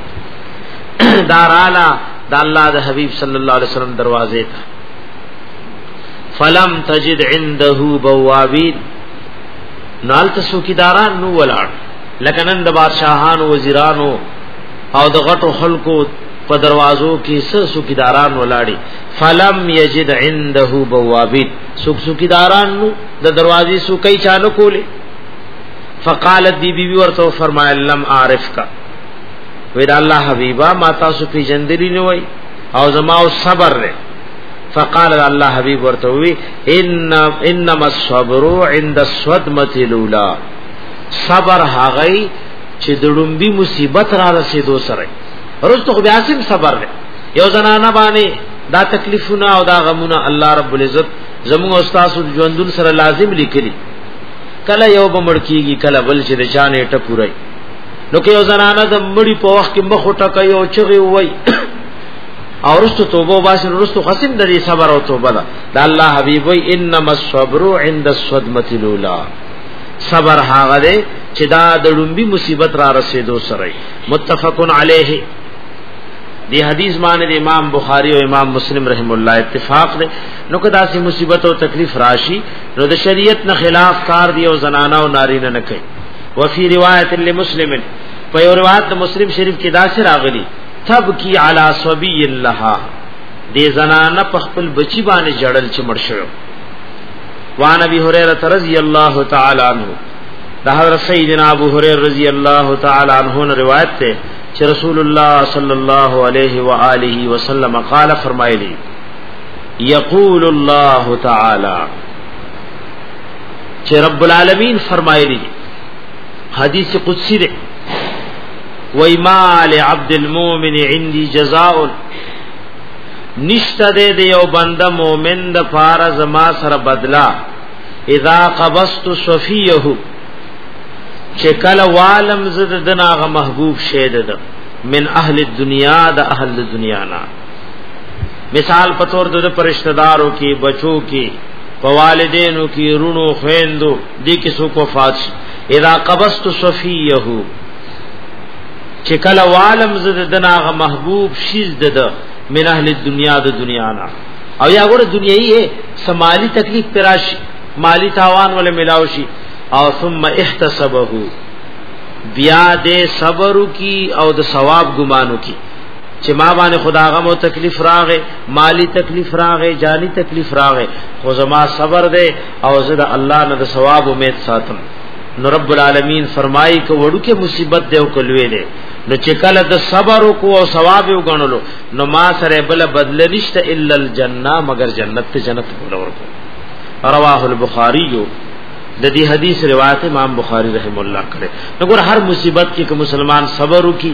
دارالا د الله د حبیب صلی الله علیه وسلم دروازې ته فلم تجد عنده بوابین نال تاسو کی داران نو ولاړ لکه نن د بادشاہان او وزیرانو او د غټو خلکو په دروازو کې سسو کی داران ولاړی فلم یجد عنده بوابین سوک سو کی داران نو د دروازې سو کوي چانو کولې فقالت دی بی بی ورته فرمایل لم عارف کا ویر الله حبیبا ما تاسو پی جندلی نه وای او زما او صبر نه فقال الله حبیب ورته وی ان انما الصبر عند الصدمه الاولى صبر هغه چې د ډومبي مصیبت را رسیدو سره رستو خو بیا سم صبر دی یو زنانه باندې دا تکلیفونه او دا غمونه الله رب العزت زموږ استاد ژوندون سره لازم لیکلی کله یو بمړ کیږي کله بل چې د چانه ټه پورای نو که یو زنانه د مړی په وخت کې مخ ټکه یو چغي وای او رستو توبه باسن رستو خصم درې صبر او توبه ده د الله حبیب وای انما الصبر عند الصدمه الاولى صبر هغه دی چې دا د لومبي مصیبت را رسیدو سره متفقن علیه دی حدیث باندې امام بخاری او امام مسلم رحم الله اتفاق دی نو که داسې مصیبت او تکلیف راشي نو د شریعت نه خلاف کار دی او زنانه او نارینه نه کوي وفي روایت لمسلم په یو روایت د مسلم شریف کې داسې راغلی تبکی علی صبی لها دې زنانه په خپل بچی باندې جړل چې مړ شو وان ابي هريره رضی الله تعالی عنہ د حضرت سیدنا ابو هريره رضی الله تعالی عنہ روایت ته چې رسول الله صلی الله علیه و آله وسلم قال فرمایلی یقول الله تعالی چې رب العالمین فرمایلی حدیث قدسی دی وای ما لعبد المؤمن عندي جزاء نشته دې دی یو بنده مؤمن د فار زما سره بدلا اذا قبضت صفيه چې کله والم زد دنا غ محبوب شه ده من اهل الدنيا د اهل الدنيا نه مثال په تور د پرشتہ دارو کې بچو کې په والدینو کې رونو خويندو دې کې سو کو فات شي اذا قبست صفيه چې کله عالم زده دناغه محبوب شیز ده من اهل الدنيا د دنیا نه او یا ګوره دنیایي سمالی تکلیف پراش مالی تاوان ول ملاو شي او ثم احتسبه بیا دې صبر کی او د ثواب ګمانو کی چې ما باندې خدا غم او تکلیف راغې مالی تکلیف راغې جانی تکلیف راغې خو زما صبر دې او زه د الله نه د ثواب امید ساتم نو رب العالمین فرمایي ک وړو کې مصیبت دې او کلوې دې نو چې کله د صبر کو او ثواب وګڼلو نو ما سره بل بدل نشته الا الجنه مگر جنت ته جنت ولور کو رواه البخاری د دې حدیث روایت امام بخاری رحم الله کړه نو ګور هر مصیبت کې کوم مسلمان صبر وکي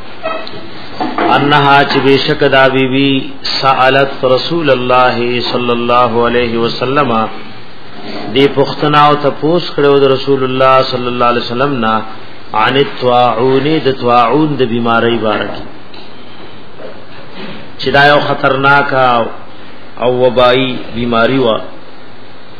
انها چې بشک دا بی بی سالت رسول الله صلی الله علیه وسلم دی پختنا او تپوس کړو د رسول الله صلی الله علیه وسلم نا عن الطاعون د طاعون د بیماری بارک چې دا یو خطرناک او وبای بیماری و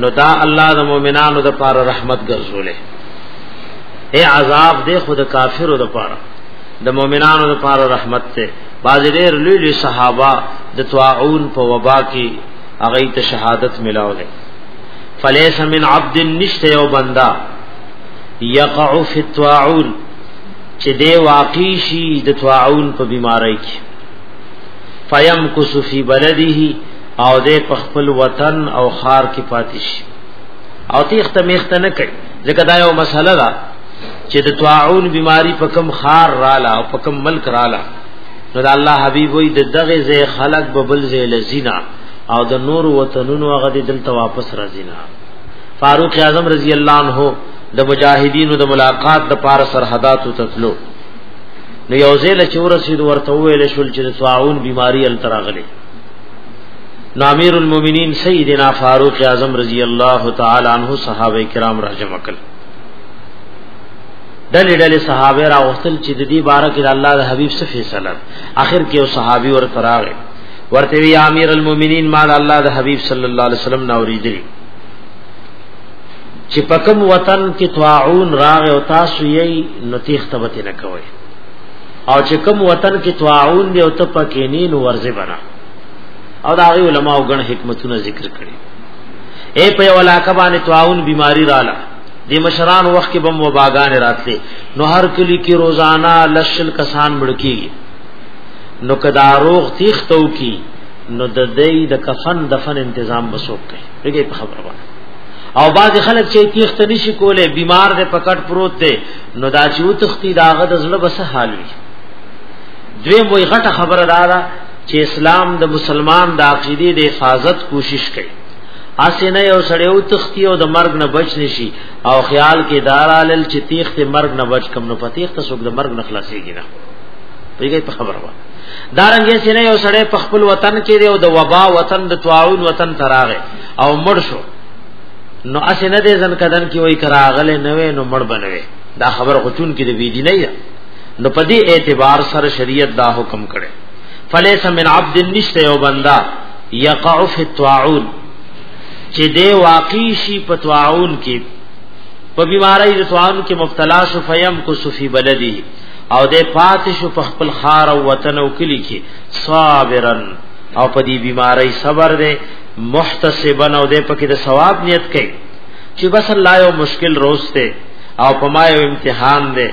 نو دا الله د مؤمنانو د پاره رحمت ګرځولې اے عذاب دې خود کافرو د پاره د مؤمنانو د پاره رحمت ته باز ډېر لوی لوی صحابه د طاعون په وبا کې هغه ته شهادت ملاوله فلیس من عبد نشته یو بندا یقع فی الطاعون چې دې واقع شي د طاعون په بیماری کې فیم کسفی بلده او دې په خپل وطن او خار کې پاتې شي او تیخت میخت نه کوي ځکه دا یو مسله ده چې د طاعون بیماری په کم خار رااله او په کم ملک رااله نو د الله حبیب وي د دغه زې خلق به بل زې لزینا او د نور وطنونو هغه دلته واپس راځینا فاروق اعظم رضی الله عنه د مجاهدینو د ملاقات د پار سرحدات او تطلو نو یو زې له چور سید ورته ویل شول چې د طاعون بیماری التراغلی نو امیر المؤمنین سیدنا فاروق اعظم رضی الله تعالی عنہ صحابه کرام را جمع کړ ډلې ډلې صحابه را وختل چې د دې باره کې د الله د حبیب څخه فیصله اخر کې یو صحابي ور تراغه ورته وی امیر المؤمنین مال الله د حبیب صلی الله علیه وسلم نو ریدلی چې پکم وطن کې طاعون راغ او تاسو یې نتیخ تبته نه کوي او چې کوم وطن کې طاعون دی او ته پکې نه نو ورځي بنا او دا غي علما او غن حکمتونه ذکر کړي اے په علاقه باندې طاعون بیماری رااله د مشران وخت کې بم وباګان راتلې نو هر کلی کې روزانه لشل کسان مړکی نو کداروغ تیختو کی نو د دې د کفن دفن تنظیم بسوک کوي دغه خبره او بعض خلک چې تیخت نشي کوله بیمار دې پکټ پروت دی نو دا چې وتختی داغه د زړه بس حال وي دوی وای غټه خبره دا ده چې اسلام د مسلمان د عقیده د حفاظت کوشش کوي اسنه یو سړی او تختی او د مرګ نه بچ نشي او خیال کې دارالل چې تیخ ته مرګ نه بچ کم نو پتیخ ته څوک د مرګ نه خلاصيږي نه پیږي په خبره وای دارنګ یې سینه یو سړی په خپل وطن کې دی او د وبا وطن د تعاون وطن تراغه او مړ شو نو اسې نه دې ځن کدن کې وای کراغله نه وې نو مړ بنوي دا خبر غچون کې دې بيدی نه نو په دې اعتبار سره شریعت دا حکم کړي فلیس من عبد نشته یو بندا یقع فی الطاعون چې دې واقع شي په طاعون کې په بیماری د طاعون کې مبتلا شو فیم کو سفی بلدی او دې پات شو په خپل خار او وطن او کلی کې صابرن او په دې بیماری صبر دې محتسبا او دې پکې د ثواب نیت کوي چې بس الله یو مشکل روسته او پما یو امتحان دی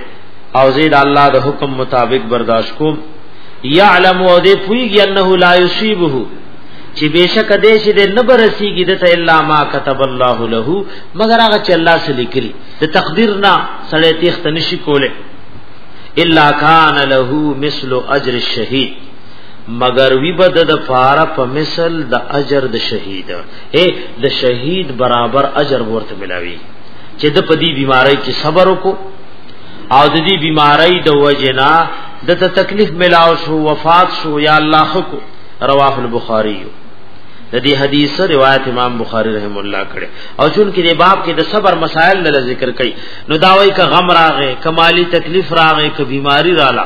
او زید الله د حکم مطابق برداشت کوم یعلم او دې پویږي انه لا یصيبه چې بشک دې چې دې نه برسیږي د ته الا ما كتب الله له مگر هغه چې الله سره لیکلي د تقدیر نه سړی تخت نشي کوله الا کان له مثل اجر الشهید مگر وی بد د فار په مثل د اجر د شهید اے د شهید برابر اجر ورته ملاوي چې د پدی بیماری کې صبر وکړو او د دې بیماری د وجنا د ته تکلیف ملاو شو وفات شو یا الله خکو رواه البخاری د دې حدیث روایت امام بخاری رحم الله کړي او چون کې د باب کې د صبر مسائل له ذکر کړي نو دا وایي ک غم راغې کمالی تکلیف راغې ک بیماری رااله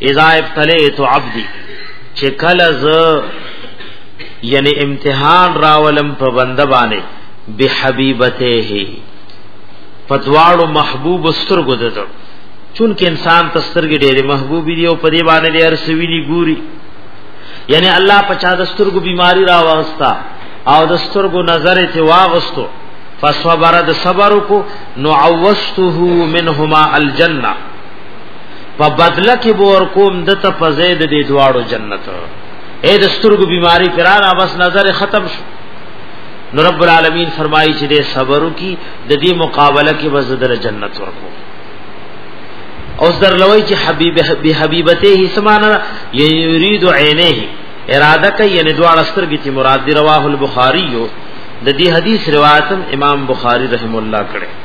اذا ابتلیت عبدی چې کله ز یعنی امتحان راولم په بنده باندې بحبیبته پتواړو محبوب سترګو دته چونکه انسان تسترګې ډېرې محبوب دي او په دې باندې دې هر سویلی ګوري یعنی الله پچا د سترګو بیماری را واستا او د سترګو نظر ته واغستو فصبر د صبر کو نو عوسته منهما الجنه په بدله کې به ور کوم د ته په زید دې دواړو جنت اې د سترګو بیماری فرار بس نظر ختم شو نو رب العالمین فرمایي چې دې صبر وکي د دې مقابله کې وزدل جنت ورکو اوس در لوي چې حبيب به حبيبته سمانه يريد عينه اراده کوي یعنی دواړه سترګې چې مراد دی رواه البخاري د دې حدیث روایت امام بخاری رحم الله کړه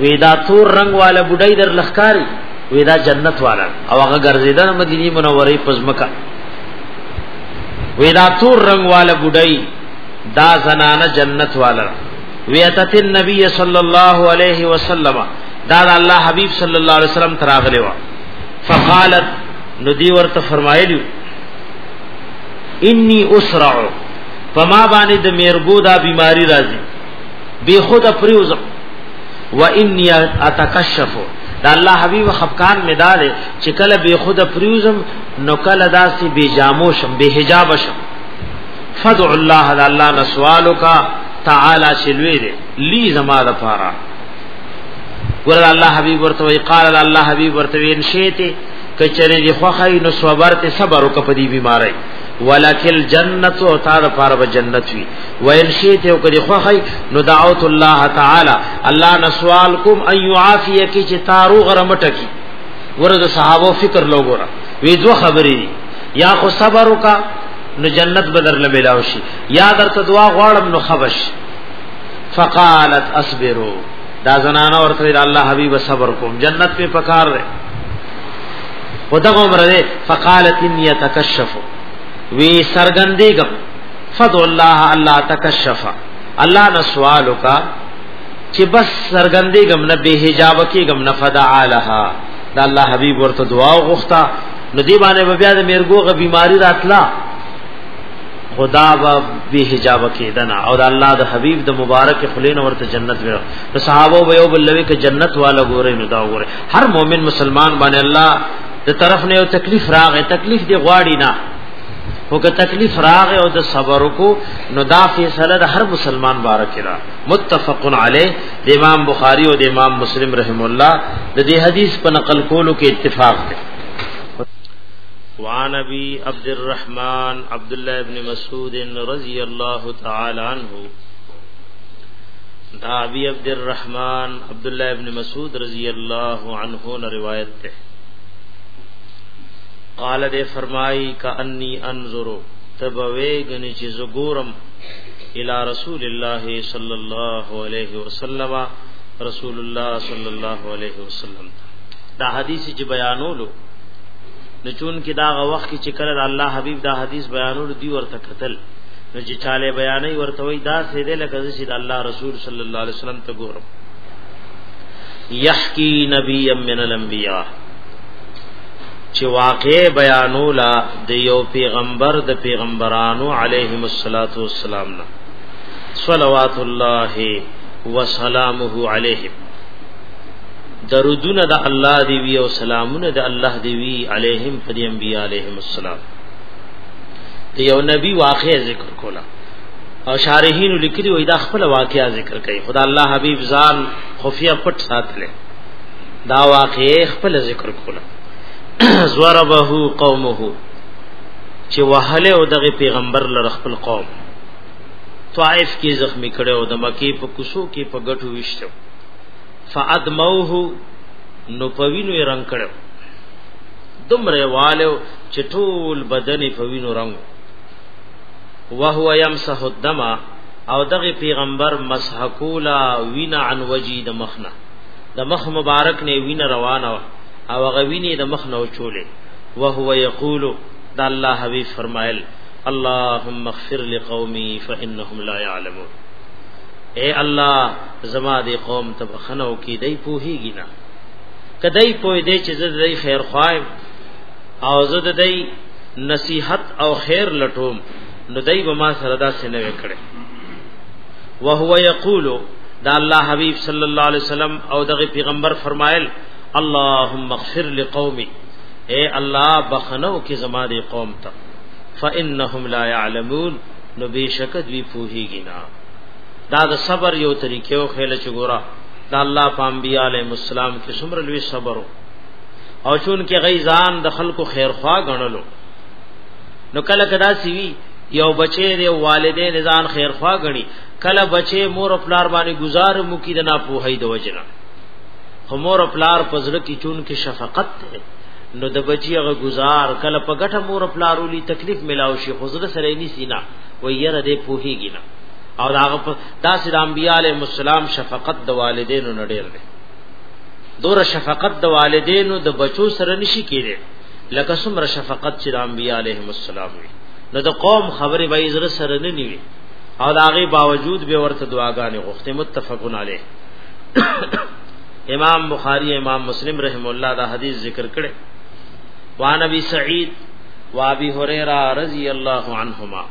وی دا تور رنگ والا بډای در لخکاری وی دا جنت والا او هغه ګرځیدنه مدینه منوره پزمکا وی دا تور رنگ والا بډای دا زنانه جنت والا وی اتت النبی صلی الله علیه وسلم دا, دا الله حبیب صلی الله علیه وسلم تراغلی وا فقالت ندی ورته فرمایلی انی اسرع فما باندې د میرګو دا بیماری راځي بی خود پریوزم و انی اتکشف دا الله حبیب خفقان می دا دے چې کله بی خود پریوزم نو کله داسې بی جامو شم بی حجاب شم فدع الله دا الله نسوالو کا تعالی شلوی دے لی زما دا پارا ورد الله حبیب ورتوی قال الله حبیب ورتوی انشیتی کچره دی خوخی نو صبر ته صبر وکړه په دې بیماری ولکل جنت او تعالی پر به جنت وی وین شیت او کدی خوخی نو دعوت الله تعالی الله نسوال کوم ان یعافی کی چې تارو غرمټه کی ورته صحابه فکر لوګورا وی دو خبرې یا خو صبر وکا نو جنت بدر له ملاو شي یا درته دعا غواړم نو خبش فقالت اصبروا دا زنانه ورته الله حبیب صبر کوم جنت په پکار رہے ودغه عمر ده فقالت اني اتكشف وی سرګندېګم فدع الله الله تکشف الله نه سوال وکا چې بس سرګندېګم نه به حجاب کېګم نه فدعا لها دا الله حبيب ورته دعا وغوښتا نو دی باندې بیا د میرګوغه بیماری راتلا خدا و به حجاب کېدنه او د الله د حبيب د مبارک خلین ورته جنت ورو صحابه و یو بل لوي کې جنت والا ګورې نو دا ګورې هر مؤمن مسلمان باندې الله د طرف نه یو تکلیف راغې تکلیف دی غواړي نه او که تکلیف راغې او د صبر کو نو دا فیصله د هر مسلمان بارک را متفق علی د امام بخاری او د امام مسلم رحم الله د دې حدیث په نقل کولو کې اتفاق دی وعن ابي عبد الرحمن عبد الله ابن مسعود رضی الله تعالی عنہ دا ابي عبد الرحمن عبد الله ابن مسعود رضی الله عنه نے روایت ته قال دے فرمائی کانی انظر تبوی گنی چی زګورم الى رسول الله صلی الله علیه وسلم رسول الله صلی الله علیه وسلم دا حدیث چې بیانولو نو چون کې دا وخت کې چې کله الله حبیب دا حدیث بیانولو دی ورته قتل نو چې چاله بیانې ورته وای دا سیده لکه چې الله رسول صلی الله علیه وسلم ته ګور یحکی نبی من الانبیاء چې واقع بیانولا د یو پیغمبر د پیغمبرانو علیهم الصلاۃ والسلام نه صلوات الله وسلامه علیهم درودونه د الله دی وی او سلامونه د الله دی وی علیهم پر انبیاء علیهم السلام دی یو نبی واقع ذکر کولا او شارحین لیکلی وای دا خپل واقعیا ذکر کوي خدا الله حبیب ځان خفیه پټ ساتل دا واقعې خپل ذکر کولا زوربه قومه چې وهله او دغه پیغمبر لر خپل قوم طائف کې زخمی کړي او د مکی په کوسو کې په ګټو وشته فادموه نو پوینو یې رنگ کړو دومره والو چې ټول بدن په وینو رنگ وهو يمسح الدم او دغه پیغمبر مسح کولا وینا عن وجی د مخنا د مخ مبارک نه وینا روانه او غوینه د مخ نه چولې وهو یقول د الله حبیب فرمایل اللهم اغفر لقومي فانهم لا يعلمون اے الله زما دې قوم ته بخنو کې دای پوهیږي نه کدی پوه دې چې زه دې خیر خوایم او زه د دې نصیحت او خیر لټوم نو دای به ما سره دا سینه وکړي وهو یقول دا الله حبیب صلی الله علیه وسلم او دغه پیغمبر فرمایل اللهم اغفر لقومي اے الله بخنو کې زما دې قوم ته فانهم لا يعلمون نو بشک دوی پوهیږي نه دا د صبر یو طریقې او خېل چګورا دا الله پام بیا علیہ السلام کې څومره لوی صبر وو او چون کې غي ځان د خلکو خیرخوا غنلو نو کله کدا سی وی یو بچی دی والدین ځان خیرخوا غني کله بچی مور او پلار باندې گزار مو کې د نه پوهې د وجنه خو مور او پلار پزړه کې چون کې شفقت ده نو د بچی غ گزار کله په ګټه مور او پلار ولي تکلیف ملاو شي خو زړه سره نه سینا و یره دې پوهیږي نه او دا داسې د انبیاله مسالم شفقت د والدینو نډیر دی دور شفقت د والدینو د بچو سره نشي کېږي لکه څومره شفقت چې د انبیاء علیهم السلام وي نو د قوم خبرې به یې زړه سره نه نیوي او د هغې باوجود به ورته دعاګانې غوښتې متفقون علیه امام بخاری امام مسلم رحم الله دا حدیث ذکر کړي وان ابي سعید و ابي هريره رضی الله عنهما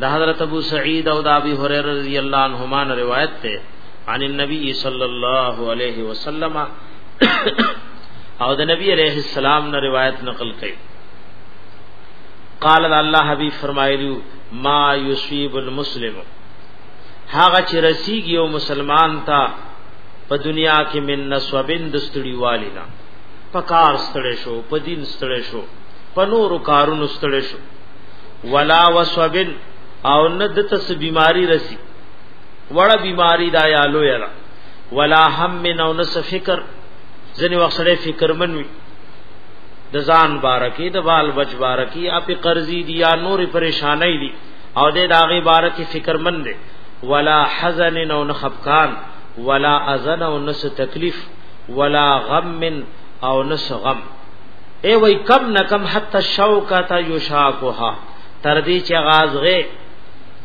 دا حضرت ابو سعید او دا ابي هريره رضی الله عنهما روایت ته عن النبي صلى الله عليه وسلم او د نبی عليه السلام نه روایت نقل کړي قال الله حبيب فرمایلی ما يصيب المسلم هغه چې رسیږي یو مسلمان ته په دنیا کې من نسوبین دستړي والینا په کار ستړې شو په دین ستړې شو په نورو کارونو ستړې شو ولا وسوبین او نه د تس بیماری رسی وړه بیماری دا یا لوی را ولا هم من او نس فکر ځنی وخت سره فکر منوي د ځان بارکی د بال بچ بارکی اپی قرضی دی یا نور پریشانای دی او د داغه بارکی فکر مند دی ولا حزن او نخفقان ولا ازن او نس تکلیف ولا غم او نس غم ای وای کم نکم حتا شوکتا یشاکوها تر دې چې غازغه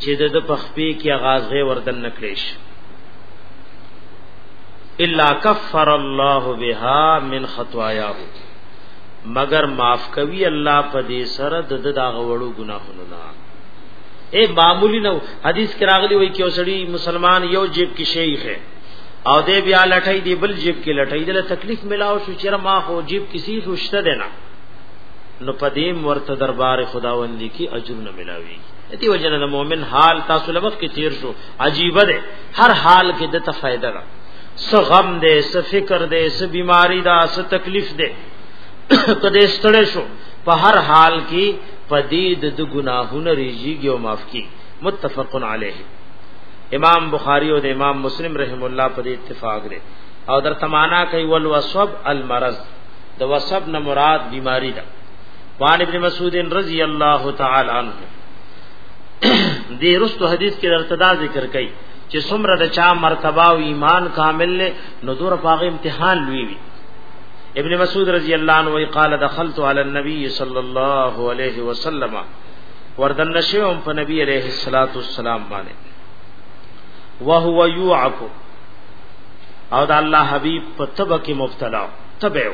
چې د پخپې کې غازه وردن نکړیش الا کفر الله بها من خطاياه مگر معاف کوي الله په دې سره د دغه وړو ګناهونو نه اے معمولی نو حدیث کې راغلی وای کې اوسړي مسلمان یو جیب کې شي ہے او دې بیا لټای دی بل جیب کې لټای دی تکلیف ملاو شو چې ما خو جیب کې سي خوشته دینا نو پدیم ورته دربار خداوندی کی اجر نه ملاوي دې وجنه د مؤمن حال تاسو لمخ کې تیر شو عجیب ده هر حال کې د تفایده را څه غم ده څه فکر ده څه بیماری ده څه تکلیف ده کده ستړې شو په هر حال کې پدید د ګناهونو ریږي او معاف کی متفقن علیه امام بخاری او د امام مسلم رحم الله په اتفاق لري او در تمانا کوي ول وسب المرض د وسب نه مراد بیماری ده وان ابن مسعود رضی الله تعالی عنہ دې رستو حدیث کې درتدا ذکر کړي چې څومره د چا مرتبه او ایمان کامل له نذور پاغه امتحان لوي وي ابن مسعود رضی الله عنه وی قال دخلت على النبي صلى الله عليه وسلم وردن نشوم په نبی عليه الصلاه والسلام باندې وهو يعق او د الله حبيب په تبه کې مبتلا تبه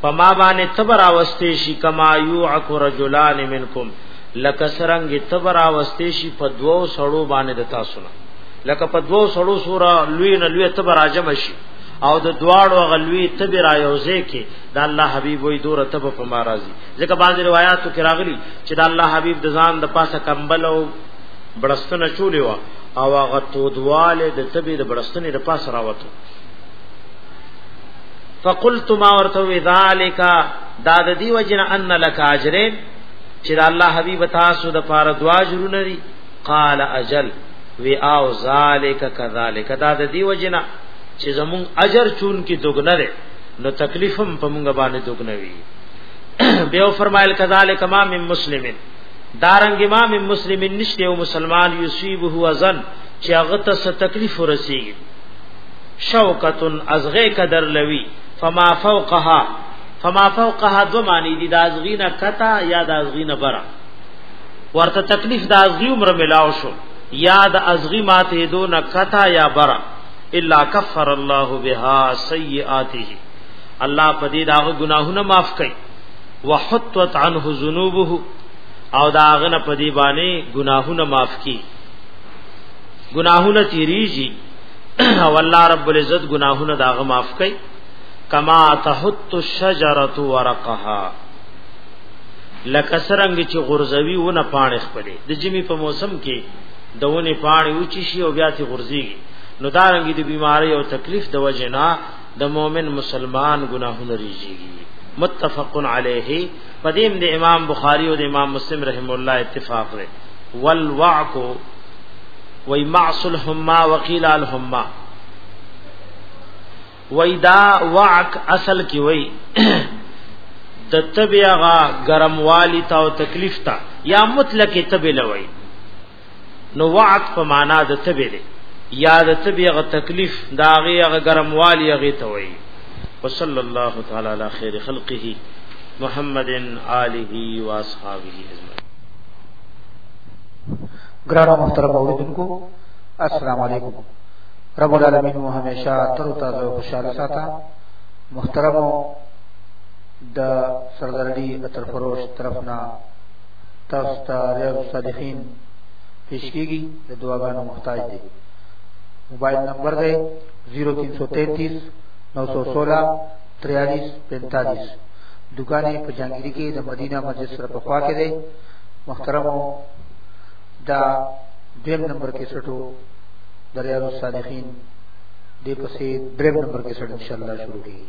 فما باندې تبر اوستې شي کما یوعک رجلان منکم لکه سرنګ تبر اوستې شي په دوو سړو باندې د تاسو نه لکه په دوو سړو سورا لوی نه لوی تبر راجم شي او د دواړو غلوی تبر ایوزه کې د الله حبیب وې دور تب په مارازي ځکه بعض روایتو کې راغلي چې د الله حبیب د ځان د پاسه کمبل او بړستنه چولې و او هغه تودواله د تبې د بړستنې د پاسه راوته فقلت ما ورته وی ذالک دا د دی وجنا ان لک اجر چې الله حبیب تاسو د پاره دوا جرونه دي قال اجل وی او ذالک کذالک دا د دی وجنا چې زمون اجر چون کی دوګنه ده نو تکلیفم په مونږ باندې دوګنه وی بیا فرمایل کذالک ما من مسلمین دارنګ امام مسلمین نشته او مسلمان یصيبه وزن چې هغه ته تکلیف ورسیږي شوکت ازغه قدر لوي فما فوقها فما فوقها دو معنی دي د ازغینه کتا یا د ازغینه برا ورته تکلیف د ازغی عمر ملاو شو یا د ازغی ماته دو نه کتا یا برا الا کفر الله بها سیئاته الله په دې دا ګناهونه معاف کړي وحطت عنه ذنوبه او دا غنه په دې باندې ګناهونه معاف کړي ګناهونه تیریږي او الله رب العزت گناهونه داغه معاف کړي کما تحت الشجره ورقها لکه سرنګ چې غرزوي ونه پانې خپلې د جمی په موسم کې دونه پانې اوچی شي او بیا تی غرزيږي نو دارنګي د بیماری او تکلیف د وجنا د مؤمن مسلمان ګناهونه ریږي متفق علیه پدیم د امام بخاری او د امام مسلم رحم الله اتفاق لري والوعک وای معصل هما وقیل الهما وای دا وعک اصل کی وای د تبیغه گرموالی تا او تکلیف تا یا مطلق تبلوی نو وعد په معنا د تبه دی یا د تبه غ تکلیف دا غي غ ګرموالی غي ته وي وصلی الله تعالی علی خیر خلقه محمد آله و اصحابہ اجمعین ګرانو محترم اوریدونکو السلام علیکم رب العالمین مو همیشه تر تازه او خوشاله ساته محترم د سردردی اتر فروش طرفنا تاسو ته ریاض الصالحین پیش کیږي د دعاګانو محتاج دي موبایل نمبر دی 0333 916 43 45 دکان په جنگیری کې د مدینه مسجد سره په خوا کې دی محترمو دا دیم نمبر کې سټو د ریاض الصالحین دې پسې دریم نمبر کې سټ ان شاء الله شروع کیږي